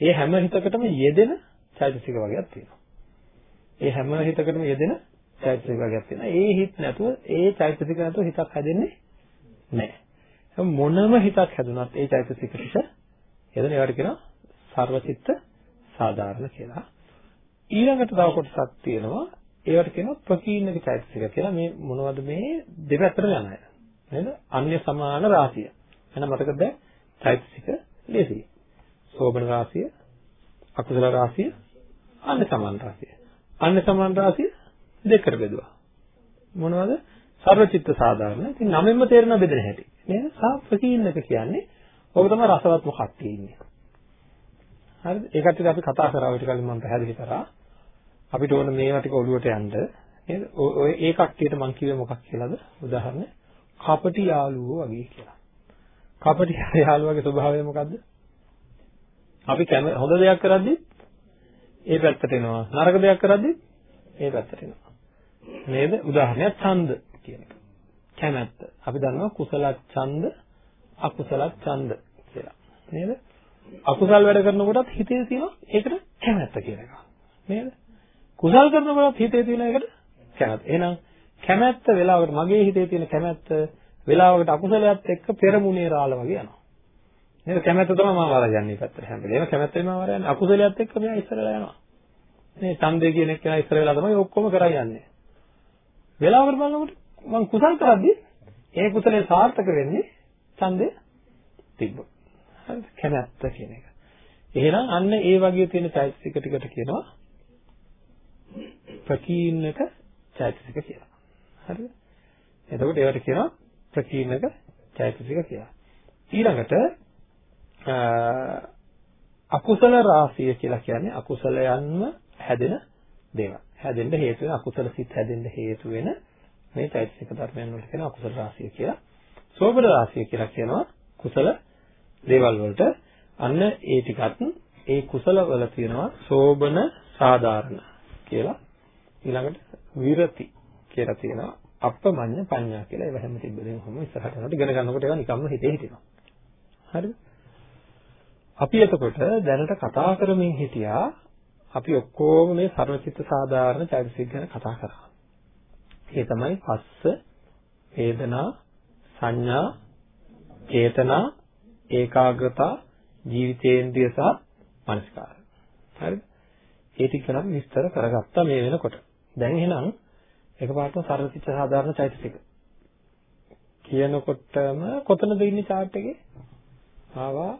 ඒ හැම හිතකටම යෙදෙන චෛතසික වර්ගයක් තියෙනවා. ඒ හැම හිතකටම යෙදෙන චෛතසික වර්ගයක් තියෙනවා. ඒ හිත නැතුව ඒ චෛතසික නැතුව හිතක් හැදෙන්නේ නැහැ. මොනම හිතක් හැදුනත් ඒ චෛතසික ටික යෙදෙන ඒවට කියනවා සර්වචිත්ත සාධාරණ කියලා. ඊළඟට තව කොටසක් තියෙනවා ඒවට කියනවා ප්‍රකීර්ණක චෛතසික කියලා මේ මොනවද මේ දෙපැත්තට යන අය නේද? අන්‍ය සමාන රාශිය. එහෙනම් මතකද චෛතසික ලේසි සෝබන රාශිය අකුසල රාශිය අන්‍ය සමාන රාශිය. අන්‍ය සමාන රාශිය දෙකට බෙදුවා. මොනවද? සර්වචිත්ත සාධාරණ. ඉතින් නමෙන්ම තේරෙන බෙදෙන හැටි. නේද? සා ප්‍රකීර්ණක කියන්නේ ඔබ තමයි රසවත්ම කට්ටිය ඉන්නේ. හරිද? ඒකට අපි කතා කරා. ඔය ටික කලින් මම පැහැදිලි කරා. අපිට ඕන මේවා ටික ඔළුවට යන්න. නේද? ඔය ඒ කට්ටියට මම කිව්වේ මොකක් කියලාද? උදාහරණ කපටි යාළුවෝ වගේ කියලා. කපටි යාළුවාගේ ස්වභාවය මොකද්ද? අපි හොඳ දෙයක් කරද්දි ඒ පැත්තට එනවා. නරක දෙයක් කරද්දි ඒ පැත්තට එනවා. නේද? උදාහරණයක් ඡන්ද කියන එක. කැමැත්ත. අපි දන්නවා කුසල ඡන්ද, අකුසල ඡන්ද කියලා. නේද? අකුසල් වැඩ කරනකොටත් හිතේ තියෙනවා ඒකට කැමැත්ත කියන එක. නේද? කුසල් කරනකොට හිතේ තියෙන එකට කැමැත්ත. එහෙනම් කැමැත්ත වෙලාවකට මගේ හිතේ තියෙන කැමැත්ත වෙලාවකට අකුසලයක් එක්ක පෙරමුණේ රාළ වගේ යනවා. නේද? කැමැත්ත තමයි මම වරා යන්නේ පැත්තට හැම වෙලේම කැමැත්තෙන් මම වරා යන්නේ. අකුසලයක් එක්ක මෙයා ඉස්සරලා යනවා. මේ ඡන්දේ කියන එක කෙනා ඉස්සර වෙලා තමයි ඔක්කොම කරා යන්නේ. වෙලාවකට බලනකොට මම කුසල් කරද්දි ඒ කුසලේ සාර්ථක වෙන්නේ ඡන්දේ තිබ්බොත්. හරිද? කැමැත්ත කියන එක. එහෙනම් අන්න ඒ වගේ තියෙන චෛතසික ටිකට කියනවා ප්‍රකීර්ණක චෛතසික කියලා. හරිද? එතකොට ඒවට කියනවා ප්‍රකීර්ණක චෛතසික කියලා. ඊළඟට අකුසල රාශිය කියලා කියන්නේ අකුසලයන්ම හැදෙන දේවල්. හැදෙන්න හේතු වෙන අකුසල සිත් හැදෙන්න හේතු වෙන මේ චෛතසික ධර්මයන් වලට කියන අකුසල රාශිය කියලා. සෝබන රාශිය කියලා කියනවා කුසල දේවල් වලට. අන්න ඒ ටිකත් ඒ කුසල වල තියෙනවා සෝබන සාධාරණ කියලා. ඊළඟට විරති කියලා තියෙනවා. අප්පමඤ්ඤ පඤ්ඤා කියලා ඒව හැම තිබ්බදේම කොහොම ඉස්සරහට යනකොට ඉගෙන ගන්නකොට ඒවා නිකම්ම හිතේ හිටිනවා. හරිද? අපි එතකොට දැනට කතා කරමින් හිටියා අපි ඔක්කොම මේ සර්වචිත්ත සාධාරණ චෛතසික ගැන කතා කරා. ඒ තමයි පස්ස, වේදනා, සංඥා, චේතනා, ඒකාග්‍රතා, ජීවිතේන්ද්‍රිය සහ මනස්කාර. හරිද? ඒ ටික නම් විස්තර කරගත්තා මේ වෙනකොට. දැන් එහෙනම් එකපාරටම සර්වචිත්ත සාධාරණ චෛතසික කියනකොටම කොතනද ඉන්නේ chart එකේ? ආවා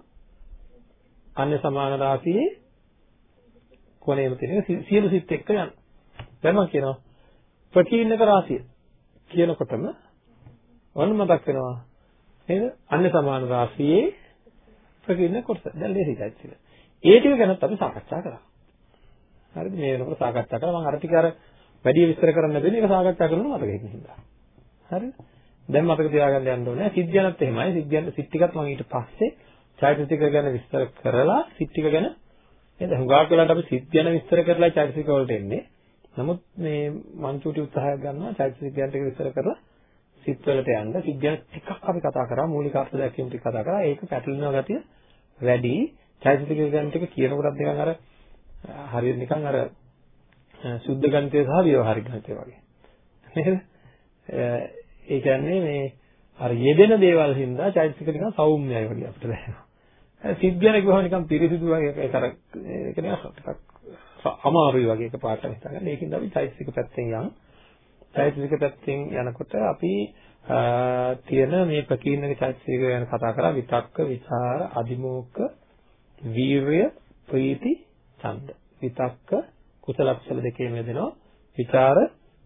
අන්‍ය සමාන රාශියේ කොනේම තියෙන සියලු සිත් එක්ක යන. දැන් මම කියනවා ප්‍රකීර්ණක රාශිය කියනකොටම වන්න මතක් වෙනවා නේද? අන්‍ය සමාන රාශියේ ප්‍රකීර්ණ කොටස. දැන් ලේසියි ටික. ඒ ටික ගැනත් අපි සාකච්ඡා කරා. හරිද? මේ වෙනකොට සාකච්ඡා කරා මම අර ටික අර වැඩි විස්තර කරන්න බැරි ඒක සාකච්ඡා කරනවා මතක හිටින්දා. හරිද? දැන් මතක තියාගන්න යන්න ඕනේ. සිද්ධියනත් එහෙමයි. සිද්ධියන සිත් ටිකත් මම ඊට පස්සේ චෛතසික ගැන විස්තර කරලා සිත් ටික ගැන නේද? හුඟක් වෙලාවට අපි සිත් ගැන විස්තර කරලා චෛතසික වලට එන්නේ. නමුත් මේ මං චූටි උත්සාහයක් ගන්නවා චෛතසික ගැන ටික විස්තර කරලා සිත් වලට යන්න. සිත් ගැන ටිකක් අපි කතා කරා. මූලික අර්ථ දැක්වීම ටික කතා කරා. ඒක පැටලෙනවා ගතිය වැඩි. චෛතසික ගැන ටික කියනකොටත් නිකන් අර හරියට නිකන් අර සුද්ධ ගණිතය සහ ව්‍යවහාරික ගණිතය වගේ. නේද? ඒ කියන්නේ මේ අර යෙදෙන දේවල් හින්දා චෛතසික නිකන් සෞම්‍යයි වගේ අපිට දැනෙනවා. සිත් ගැන කිව්වම නිකන් පිරිසිදු වගේ ඒක අර ඒක නිකන් ටිකක් අමාරුයි වගේ එක පාට හිතාගන්න. ඒකින්ද අපි චෛතසික පැත්තෙන් යන්. චෛතසික පැත්තෙන් යනකොට අපි තියෙන මේ ප්‍රකීර්ණක චෛතසික ගැන කතා කරා විතක්ක, විචාර, අදිමෝක්ක, වීරය, ප්‍රීති, ඡන්ද. විතක්ක කුසල අකුසල දෙකේම යෙදෙනවා. විචාර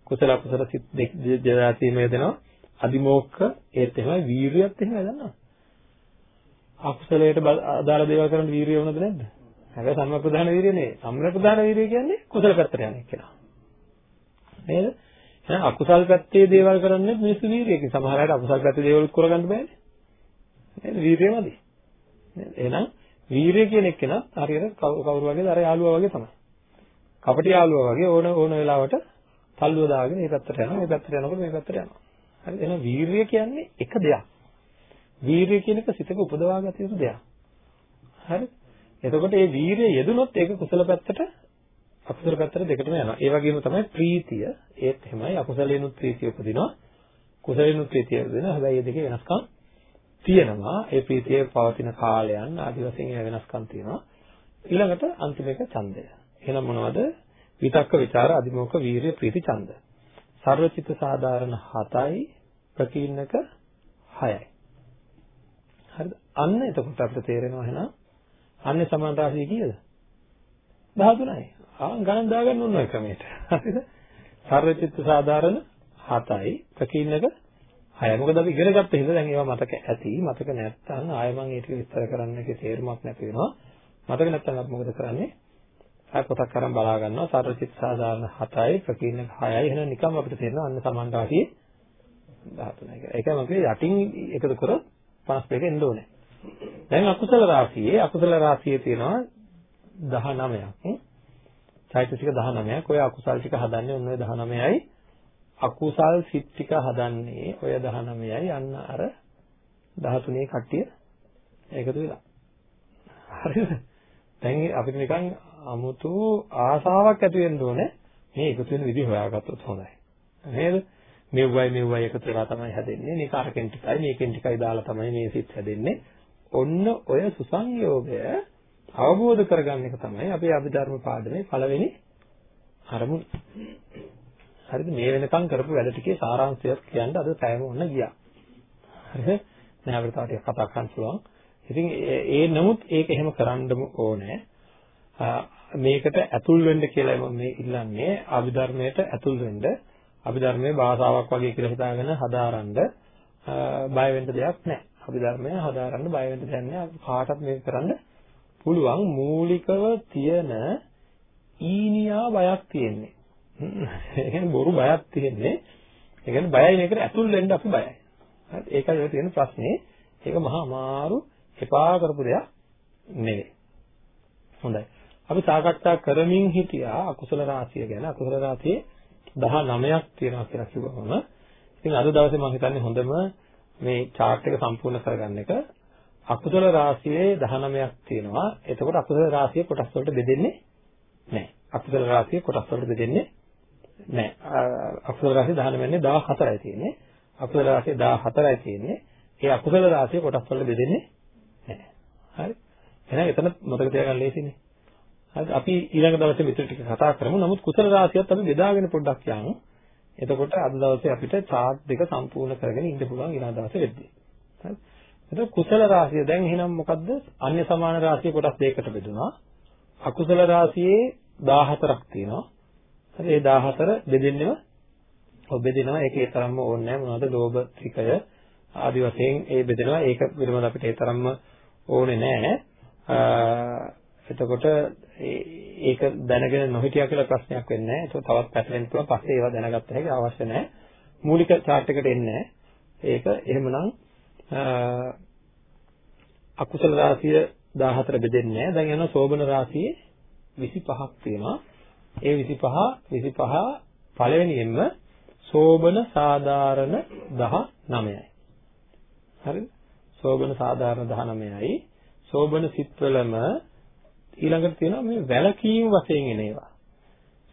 කුසල අකුසල සිත් දෙක දෙකේම යෙදෙනවා. අදිමෝක්ක ඒත් එහෙමයි වීරියත් එහෙමයි දන්නවා. අකුසලයට අදාළ දේවල් කරන්න වීරිය වුණද නැද්ද? හැබැයි සම්ම ප්‍රධාන වීරිය නෙවෙයි. සම්ම ප්‍රධාන වීරිය කියන්නේ කුසල පැත්තට යන එක කෙනා. නේද? එහෙනම් අකුසල් පැත්තේ දේවල් කරන්නේ මිනිස්සු වීරියකින්. සමහර අයට අකුසල් පැත්තේ දේවල් කරගන්න බෑනේ. නේද? වීරියමදි. නේද? එහෙනම් වීරිය කියන එක කෙනා හරියට කවුරු වගේද අර යාළුවා වගේ තමයි. කපටි යාළුවා වගේ ඕන ඕන වෙලාවට තල්ලුව දාගෙන මේ පැත්තට යනවා මේ පැත්තට යනකොට මේ පැත්තට යනවා. හරි එහෙනම් වීරිය කියන්නේ එක දෙයක්. වීරිය කියන එක සිතක උපදවා ගත යුතු දෙයක්. හරි? එතකොට මේ වීරිය යෙදුනොත් ඒක කුසල පැත්තට අකුසල පැත්තට දෙකටම යනවා. ඒ වගේම තමයි ප්‍රීතිය. ඒත් එහෙමයි අකුසලේනුත් ප්‍රීතිය උපදිනවා. කුසලේනුත් ප්‍රීතිය උපදිනවා. හැබැයි මේ දෙකේ වෙනස්කම් තියෙනවා. ඒ ප්‍රීතියේ පවතින කාලයන් ආදි වශයෙන් ඒ වෙනස්කම් තියෙනවා. ඊළඟට අන්තිම එක ඡන්දය. එහෙනම් මොනවද? විතක්ක, ਵਿਚාර, අදිමෝක, වීරිය, ප්‍රීති, ඡන්ද. සර්වචිත්ත සාධාරණ 7යි ප්‍රකීර්ණක 6යි. හරිද? අන්න එතකොට අපිට තේරෙනවා එහෙනම් අන්නේ සමාන රාශිය කීයද? 13යි. ආ ගණන් දාගන්න ඕන ඔය ක්‍රමයට. හරිද? සර්වචිත්ත සාධාරණ 7යි ප්‍රකීර්ණක 6යි. මොකද අපි ඉගෙන ගත්ත හින්දා දැන් ඒවා මතක ඇති. මතක නැත්නම් ආයෙ මම ඒක විස්තර කරන්න කිසි තේරුමක් නැති වෙනවා. මතක නැත්නම් අපි මොකද කරන්නේ? ආයෙ පොතක් අරන් බලා ගන්නවා. සර්වචිත්ත සාධාරණ 7යි ප්‍රකීර්ණක 6යි. එහෙනම් නිකම් අපිට තේරෙනවා අන්න සමාන රාශිය 13යි කියලා. ඒකයි මම කිව්වේ යටින් එකතු කරොත් 52 එන්න ඕනේ. දැන් අකුසල රාශියේ අකුසල රාශියේ තියෙනවා 19ක්. චෛතසික 19ක්. ඔය අකුසල් ටික හදන්නේ ඔන්න ඔය 19යි. අකුසල් සිත් ටික හදන්නේ ඔය 19යි. අන්න අර 13 කට්ටිය එකතු වෙලා. හරිද? දැන් අපිට නිකන් 아무තු ආසාවක් ඇති වෙන්න ඕනේ මේ එකතු වෙන විදිහ හොයාගත්තොත් හොඳයි. නේද? මෙව්වයි මෙව්වයි එකතු වෙලා තමයි හැදෙන්නේ. මේක අරකින් ටිකයි මේකෙන් ටිකයි දාලා තමයි මේ සිත් හැදෙන්නේ. ඔන්න ඔය සුසංයෝගය අවබෝධ කරගන්න එක තමයි අපේ අභිධර්ම පාඩමේ පළවෙනි අරමුණ. හරිද? මේ වෙනකන් කරපු වැඩ ටිකේ සාරාංශයක් කියන්න අද පැයම ඔන්න ගියා. හරිද? දැන් අපිට තව ටිකක් කතා කරන්න පුළුවන්. ඉතින් ඒ නමුත් ඒක එහෙම කරන්නම ඕනේ. මේකට ඇතුල් වෙන්න කියලා මම මේ ඉල්ලන්නේ අභිධර්මයට ඇතුල් වෙන්න අභිධර්මයේ භාෂාවක් වගේ කියලා හිතාගෙන හදාරන්න බය වෙන්න දෙයක් නැහැ. අභිධර්මය හදාරන්න බය වෙන්න දෙයක් නෑ. කාටත් මේක කරන්න පුළුවන් මූලිකව තියෙන ඊනියා බයක් තියෙන්නේ. ඒ කියන්නේ බොරු බයක් තියෙන්නේ. ඒ කියන්නේ බයයි මේකට ඇතුල් වෙන්න අපි බයයි. හරි ඒකයි ඔය තියෙන ප්‍රශ්නේ. ඒක මහා අමාරු එපා කරපු දෙයක් නෙවෙයි. හොඳයි. අපි සාකච්ඡා කරමින් හිටියා අකුසල රාශිය ගැන. අකුසල රාශියේ 19ක් තියෙනවා කියලා කිව්වම ඉතින් අද දවසේ මම හිතන්නේ හොඳම මේ chart එක සම්පූර්ණ කරගන්න එක අකුසල රාශියේ 19ක් තියෙනවා. එතකොට අකුසල රාශිය කොටස් වලට බෙදෙන්නේ නැහැ. අකුසල රාශිය කොටස් වලට බෙදෙන්නේ නැහැ. අකුසල රාශිය 19 න්නේ 14යි තියෙන්නේ. අකුසල රාශිය 14යි තියෙන්නේ. ඒ අකුසල රාශිය කොටස් වලට බෙදෙන්නේ නැහැ. හරි. එහෙනම් එතන මතක තියාගන්න ලේසිනේ. හරි අපි ඊළඟ දවසේ විතර ටික කතා කරමු. නමුත් කුසල රාශියත් අපි බෙදාගෙන පොඩ්ඩක් යමු. එතකොට අද දවසේ අපිට chart දෙක සම්පූර්ණ කරගෙන ඉන්න පුළුවන් ඊළඟ දවසේ වෙද්දී. හරි. එතකොට කුසල රාශිය දැන් එහෙනම් මොකද්ද? අන්‍ය සමාන රාශිය කොටස් දෙකකට බෙදුනා. අකුසල රාශියේ 14ක් තියෙනවා. හරි ඒ 14 බෙදෙන්නෙම ඔබ බෙදෙනවා ඒකේ තරම්ම ඕනේ නැහැ මොනවද ලෝභ ත්‍රිකය ආදි වශයෙන් ඒ බෙදෙනවා ඒක පිළිබඳව අපිට ඒ තරම්ම ඕනේ නැහැ එතකොට ඒක දැනගෙන නොහිටියා කියලා ප්‍රශ්නයක් වෙන්නේ නැහැ. ඒක තවත් පැටලෙන්න පුළුවන්. පස්සේ ඒවා දැනගත්ත හැකි අවශ්‍ය නැහැ. මූලික chart එකට එන්නේ ඒක එහෙමනම් අකුසල රාශිය 14 බෙදෙන්නේ නැහැ. දැන් යනවා සෝබන රාශියේ 25ක් තියෙනවා. ඒ 25 25 පළවෙනියෙන්ම සෝබන සාධාරණ 19යි. හරිද? සෝබන සාධාරණ 19යි. සෝබන සිත්වලම ඊළඟට තියෙනවා මේ වැලකීම් වශයෙන් එන ඒවා.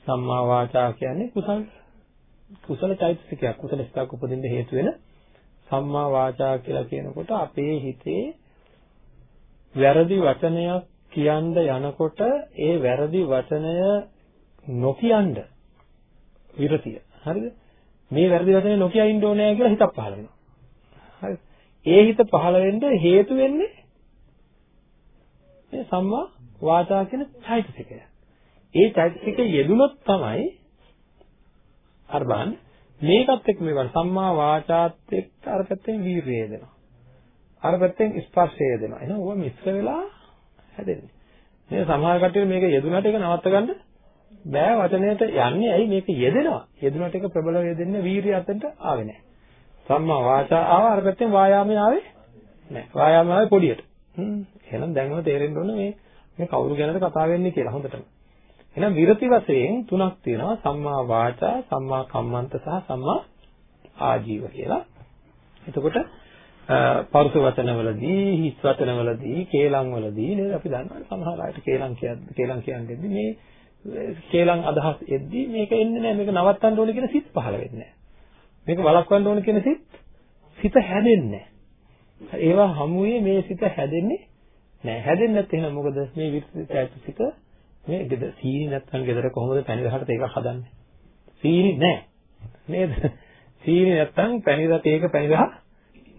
සම්මා වාචා කියන්නේ කුසල කුසල චෛතසිකයක්. කුසල සිතක් උපදින්න හේතු වෙන සම්මා වාචා කියලා කියනකොට අපේ හිතේ වැරදි වචනයක් කියන්න යනකොට ඒ වැරදි වචනය නොකියන්න විරතිය. හරිද? මේ වැරදි වචනේ නොකිය ඉන්න ඕනේ කියලා හිතක් පහළ වෙනවා. හරිද? ඒ හිත පහළ වෙන්න හේතු වෙන්නේ මේ සම්මා වාචා කියන චෛතසිකය. ඒ චෛතසිකය යෙදුනොත් තමයි අර බලන්න මේකත් එක්ක මේ වල සම්මා වාචාත් එක්ක අර පැත්තෙන් වීර්යය දෙනවා. අර පැත්තෙන් ස්පර්ශය දෙනවා. එහෙනම් ඕවා මිශ්‍ර වෙලා හැදෙන්නේ. මේ සමහර කට්ටිය මේක යෙදුනට ඒක නවත්ත ගන්න බෑ වචනයට යන්නේ ඇයි මේක යෙදෙනවා. යෙදුනට ඒක ප්‍රබලව යෙදෙන්නේ වීර්යය අතට ආවේ නැහැ. සම්මා වාචා ආව අර පැත්තෙන් වායාමයේ ආවේ නැහැ. වායාමයේ ආවේ පොඩියට. හ්ම්. එහෙනම් දැන්ම තේරෙන්න ඕනේ මේ මේ කවුරු ගැනද කතා වෙන්නේ කියලා හොඳටම. එහෙනම් විරති වශයෙන් තුනක් තියෙනවා සම්මා වාචා, සම්මා කම්මන්ත සහ සම්මා ආජීව කියලා. එතකොට පරුස වචනවලදී, හිස් වචනවලදී, කේලම් වලදී නේද අපි දන්නවා සමහර අයට කේලම් කියන්නේ කේලම් කියන්නේ මේ කේලම් අදහස් එද්දී මේක එන්නේ නැහැ මේක නවත්තන්න ඕනේ කියන සිත් පහළ වෙන්නේ නැහැ. මේක වළක්වන්න ඕනේ කියන සිත් සිත හැදෙන්නේ නැහැ. ඒවා හමුවේ මේ සිත හැදෙන්නේ නෑ. හැදෙන්නේ නැත්නම් එහෙනම් මොකද? මේ විචිතයිසික මේ ගෙද සීනි නැත්නම් ගෙදර කොහොමද පැණි රහට ඒක හදන්නේ? සීනි නෑ. නේද? සීනි නැත්නම් පැණි රහ ඒක පැණි රහ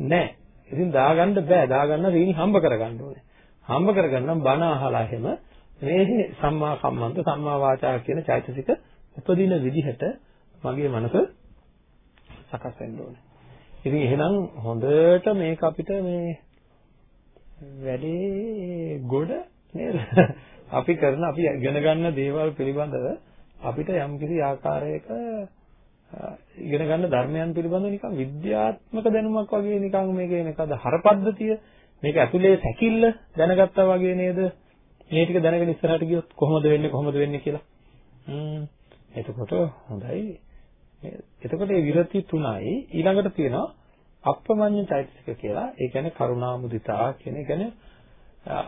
නෑ. ඉතින් දාගන්න බෑ. දාගන්න සීනි හම්බ කරගන්න ඕනේ. හම්බ කරගන්නම් බණ අහලා එහෙම මේ සම්මා කම්මන්ත සම්මා වාචා කියන චෛතසික උපදින විදිහට මගේ මනස සකස් වෙන්න ඕනේ. ඉතින් එහෙනම් හොඳට මේක අපිට මේ වැඩේ ගොඩ නේද? අපි කරන අපි ඉගෙන ගන්න දේවල් පිළිබඳව අපිට යම්කිසි ආකාරයක ඉගෙන ගන්න ධර්මයන් පිළිබඳව නිකන් විද්‍යාත්මක දැනුමක් වගේ නිකන් මේකේ නේද හරපද්ධතිය? මේක ඇතුලේ සැකිල්ල දැනගත්තා වගේ නේද? මේ ටික දැනගෙන ඉස්සරහට ගියොත් කොහොමද වෙන්නේ කොහොමද වෙන්නේ කියලා. හ්ම්. එතකොට හොඳයි. එතකොට මේ විරති තුනයි ඊළඟට තියෙනවා අප්‍රමඤ්ඤ චෛතසික කියලා. ඒ කියන්නේ කරුණා මුදිතා කියන ඒ කියන්නේ ඒ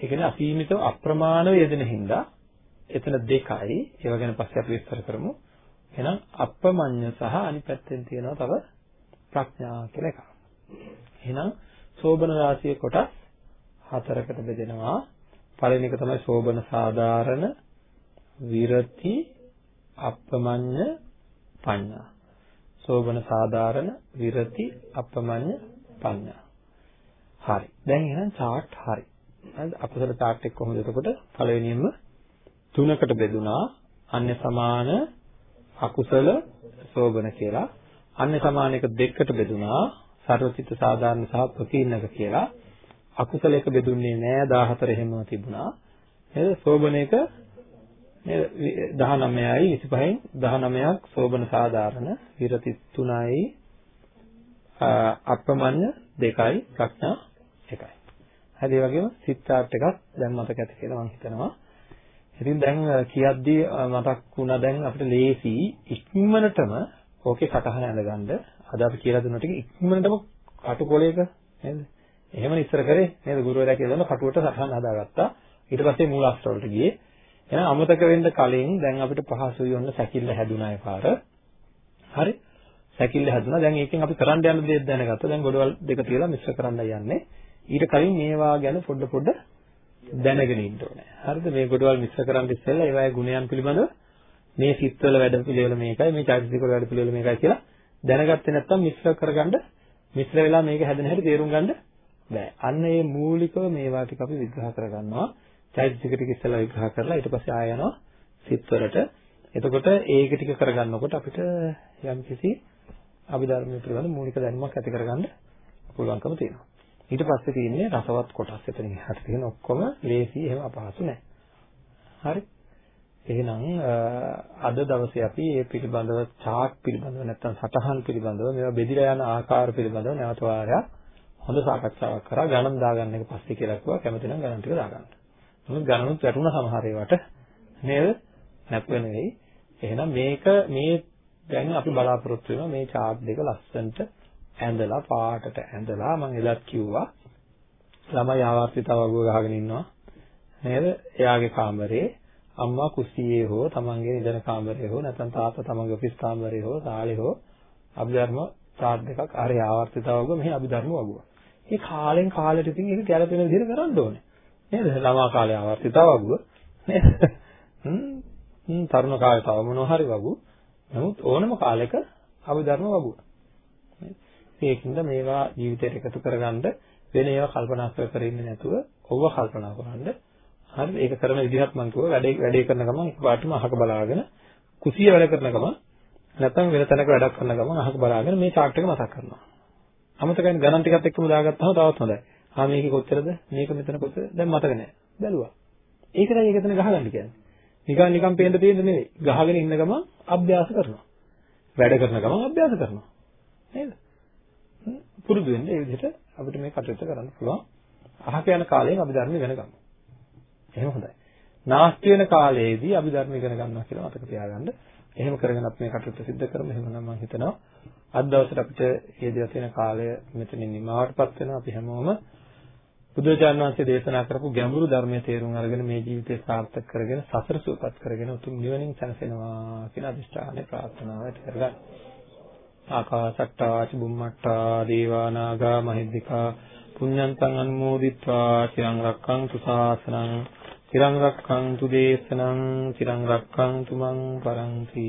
කියන්නේ අසීමිතව අප්‍රමාණව යෙදෙන හින්දා එතන දෙකයි. ඒව ගැන පස්සේ අපි විස්තර කරමු. එහෙනම් අප්‍රමඤ්ඤ සහ අනිත් පැත්තෙන් තියෙනවා තව ප්‍රඥා කියලා එකක්. එහෙනම් සෝබන රාශිය කොටස් හතරකට බෙදෙනවා. පළවෙනි එක තමයි සෝබන සාධාරණ විරති අප්‍රමඤ්ඤ පඤ්ඤා සෝබන සාධාරණ විරති අපමඤ්ඤ පඤ්ඤා. හරි. දැන් එහෙනම් chart හරි. හරිද? අපසල chart එක කොහොමද එතකොට පළවෙනියෙන්ම තුනකට බෙදුනා අන්‍ය සමාන අකුසල සෝබන කියලා. අන්‍ය සමාන එක දෙකකට බෙදුනා සර්වචිත්ත සාධාරණ සහ ප්‍රකීර්ණක කියලා අකුසලයක බෙදුන්නේ නෑ 14 එහෙම තිබුණා. නේද? සෝබනයක නේද 19යි 25න් 19ක් සෝබන සාධාරණ විරති 3යි අප්‍රමඤ්ඤ 2යි ප්‍රඥා 1යි. හරි ඒ වගේම සිත් chart එකක් දැන් මතක ඇති කියලා මම හිතනවා. ඉතින් දැන් කියද්දී මතක් වුණා දැන් අපිට ලේසි ඉක්මනටම ඕකේ කටහන ඇඳගන්න අද අපි කියලා දුන්න ටික ඉක්මනටම කටුකොලයක නේද? එහෙම ඉස්සර කරේ නේද? ගුරුවරයා කියලා දුන්න කටුවට සටහන් හදාගත්තා. ඊට පස්සේ මූල අස්තර වලට ගියේ. එහෙනම් අමතක වෙන්න කලින් දැන් අපිට පහසුයි ඔන්න සැකිල්ල හැදුනා එපාර. හරි? සැකිල්ල හැදුනා. දැන් ඒකෙන් අපි කරන්න යන දේ දැනගත්තා. දැන් ගොඩවල් දෙක තියලා මිශ්‍ර කරන්න යන්නේ. ඊට කලින් මේවා ගැන පොඩ පොඩ දැනගෙන ඉන්න ඕනේ. හරිද? මේ ගොඩවල් මිශ්‍ර කරන්න ඉස්සෙල්ලා ඒවායේ ගුණයන් පිළිබඳව මේ සිත්වල වැඩ පිළිවෙල මේකයි, මේ චෛතසික වල වැඩ පිළිවෙල මේකයි කියලා දැනගත්තේ නැත්නම් මිශ්‍ර කරගන්න මිශ්‍ර වෙලා මේක හැදෙන හැටි තේරුම් ගන්න බෑ. අන්න ඒ මූලිකව මේවා ටික අපි විග්‍රහ කරගන්නවා. චෛතසික ටික ඉස්සෙල්ලා විග්‍රහ කරලා ඊට පස්සේ ආය යනවා සිත්වලට. එතකොට ඒක ටික කරගන්නකොට අපිට යම්කිසි අභිධර්මයේ පිළිබඳ මූලික දැනුමක් ඇති කරගන්න පුළුවන්කම තියෙනවා. ඊට පස්සේ තියෙන්නේ රසවත් කොටස්. එතනින් එහාට තියෙන ඔක්කොම ලේසි එහෙම අපහසු නෑ. හරි? එහෙනම් අද දවසේ අපි මේ පිළිබඳව chart පිළිබඳව නැත්නම් සටහන් පිළිබඳව මේවා බෙදිලා යන ආකාර පිළිබඳව නැවත වාරයක් හොඳ සාකච්ඡාවක් කරා ගණන් දාගන්න එක පස්සේ කියලා කිව්වා කැමති නම් ගණන් ටික දාගන්න. මොකද ගණනුත් වැටුණා සමහර ඒවාට නේද? නැත්නම් නෙවෙයි. එහෙනම් මේක මේ දැන් අපි බලාපොරොත්තු වෙනවා මේ chart දෙක ලස්සනට ඇඳලා පාටට ඇඳලා මම එදත් කිව්වා ළමයි ආවර්තිතව වගුව ගහගෙන ඉන්නවා නේද? එයාගේ කාමරේ අම්මා කුස්සියේ හෝ තමන්ගේ නිදන කාමරේ හෝ නැත්නම් තාත්තා තමන්ගේ ඔෆිස් කාමරේ හෝ ශාලේ හෝ අභිධර්ම තාත් දෙකක් අරේ ආවර්තිතව වගුව මෙහි අභිධර්ම වගුව. මේ කාලෙන් කාලෙට ඉතින් ඒක ගැළපෙන විදිහට කරන්න ඕනේ. නේද? ළමා කාලේ ආවර්තිතව වගුව නේද? හ්ම් තරුණ කාලේ තව මොනවා හරි වගුව. නමුත් ඕනම කාලයක අභිධර්ම වගුව. ඒකින්ද මේවා ජීවිතයට එකතු කරගන්න වෙන ඒවා කල්පනා කර කර ඉන්නේ නැතුව ඔව්ව කල්පනා කරන්න හරිද? ඒක කරන විදිහත් මම කිව්වා වැඩේ වැඩේ කරන ගමන් එකපාරටම අහක බලාගෙන කුසිය වැඩ කරන ගමන් නැත්නම් වෙන තැනක වැඩක් කරන ගමන් අහක බලාගෙන මේ chart එක මතක් කරනවා. අමතකයෙන් ගණන් ටිකත් එක්කම දාගත්තාම තවත් හොඳයි. ආ මේකේ කොච්චරද? මේක මෙතන කොච්චරද? දැන් මතක නැහැ. බැලුවා. ඒකයි ඒක එතන ගහගන්න කියන්නේ. නිකන් නිකන් පේන්න තියෙන්නේ නෙවෙයි. ගහගෙන ඉන්න ගමන් අභ්‍යාස කරනවා. වැඩ කරන ගමන් අභ්‍යාස කරනවා. නේද? පුරුදු වෙන්න ඒ විදිහට අපිට මේ කටයුත්ත කරන්න පුළුවන්. අහක යන කාලයෙන් අභිධර්ම ඉගෙන ගන්න. එහෙම හොඳයි. නාස්ති වෙන කාලයේදී අභිධර්ම ඉගෙන ගන්නවා කියලා මතක තියාගන්න. එහෙම කරගෙන අපි මේ කටයුත්ත සිද්ධ කරමු. එහෙමනම් මම හිතනවා අද දවසට අපිට මේ දවස් වෙන කාලය මෙතනින් නිමවටපත් වෙනවා. අපි හැමෝම බුදුරජාණන් වහන්සේ දේශනා කරපු ගැඹුරු ධර්මයේ තේරුම් අරගෙන මේ ජීවිතය සාර්ථක කරගෙන සසර සුවපත් කරගෙන උතුම් නිවනින් සැනසෙනවා කියන අදිෂ්ඨානය ප්‍රාර්ථනාව ඇති කරගන්න. ආකාසට්ටා චුම්මට්ටා දේවා නාග මහිද්దికා පුඤ්ඤන්තං අනුමෝදිත්වා චිරං රක්ඛන්තු ශාසනං චිරං රක්ඛන්තු දේශනං චිරං රක්ඛන්තු මං පරන්ති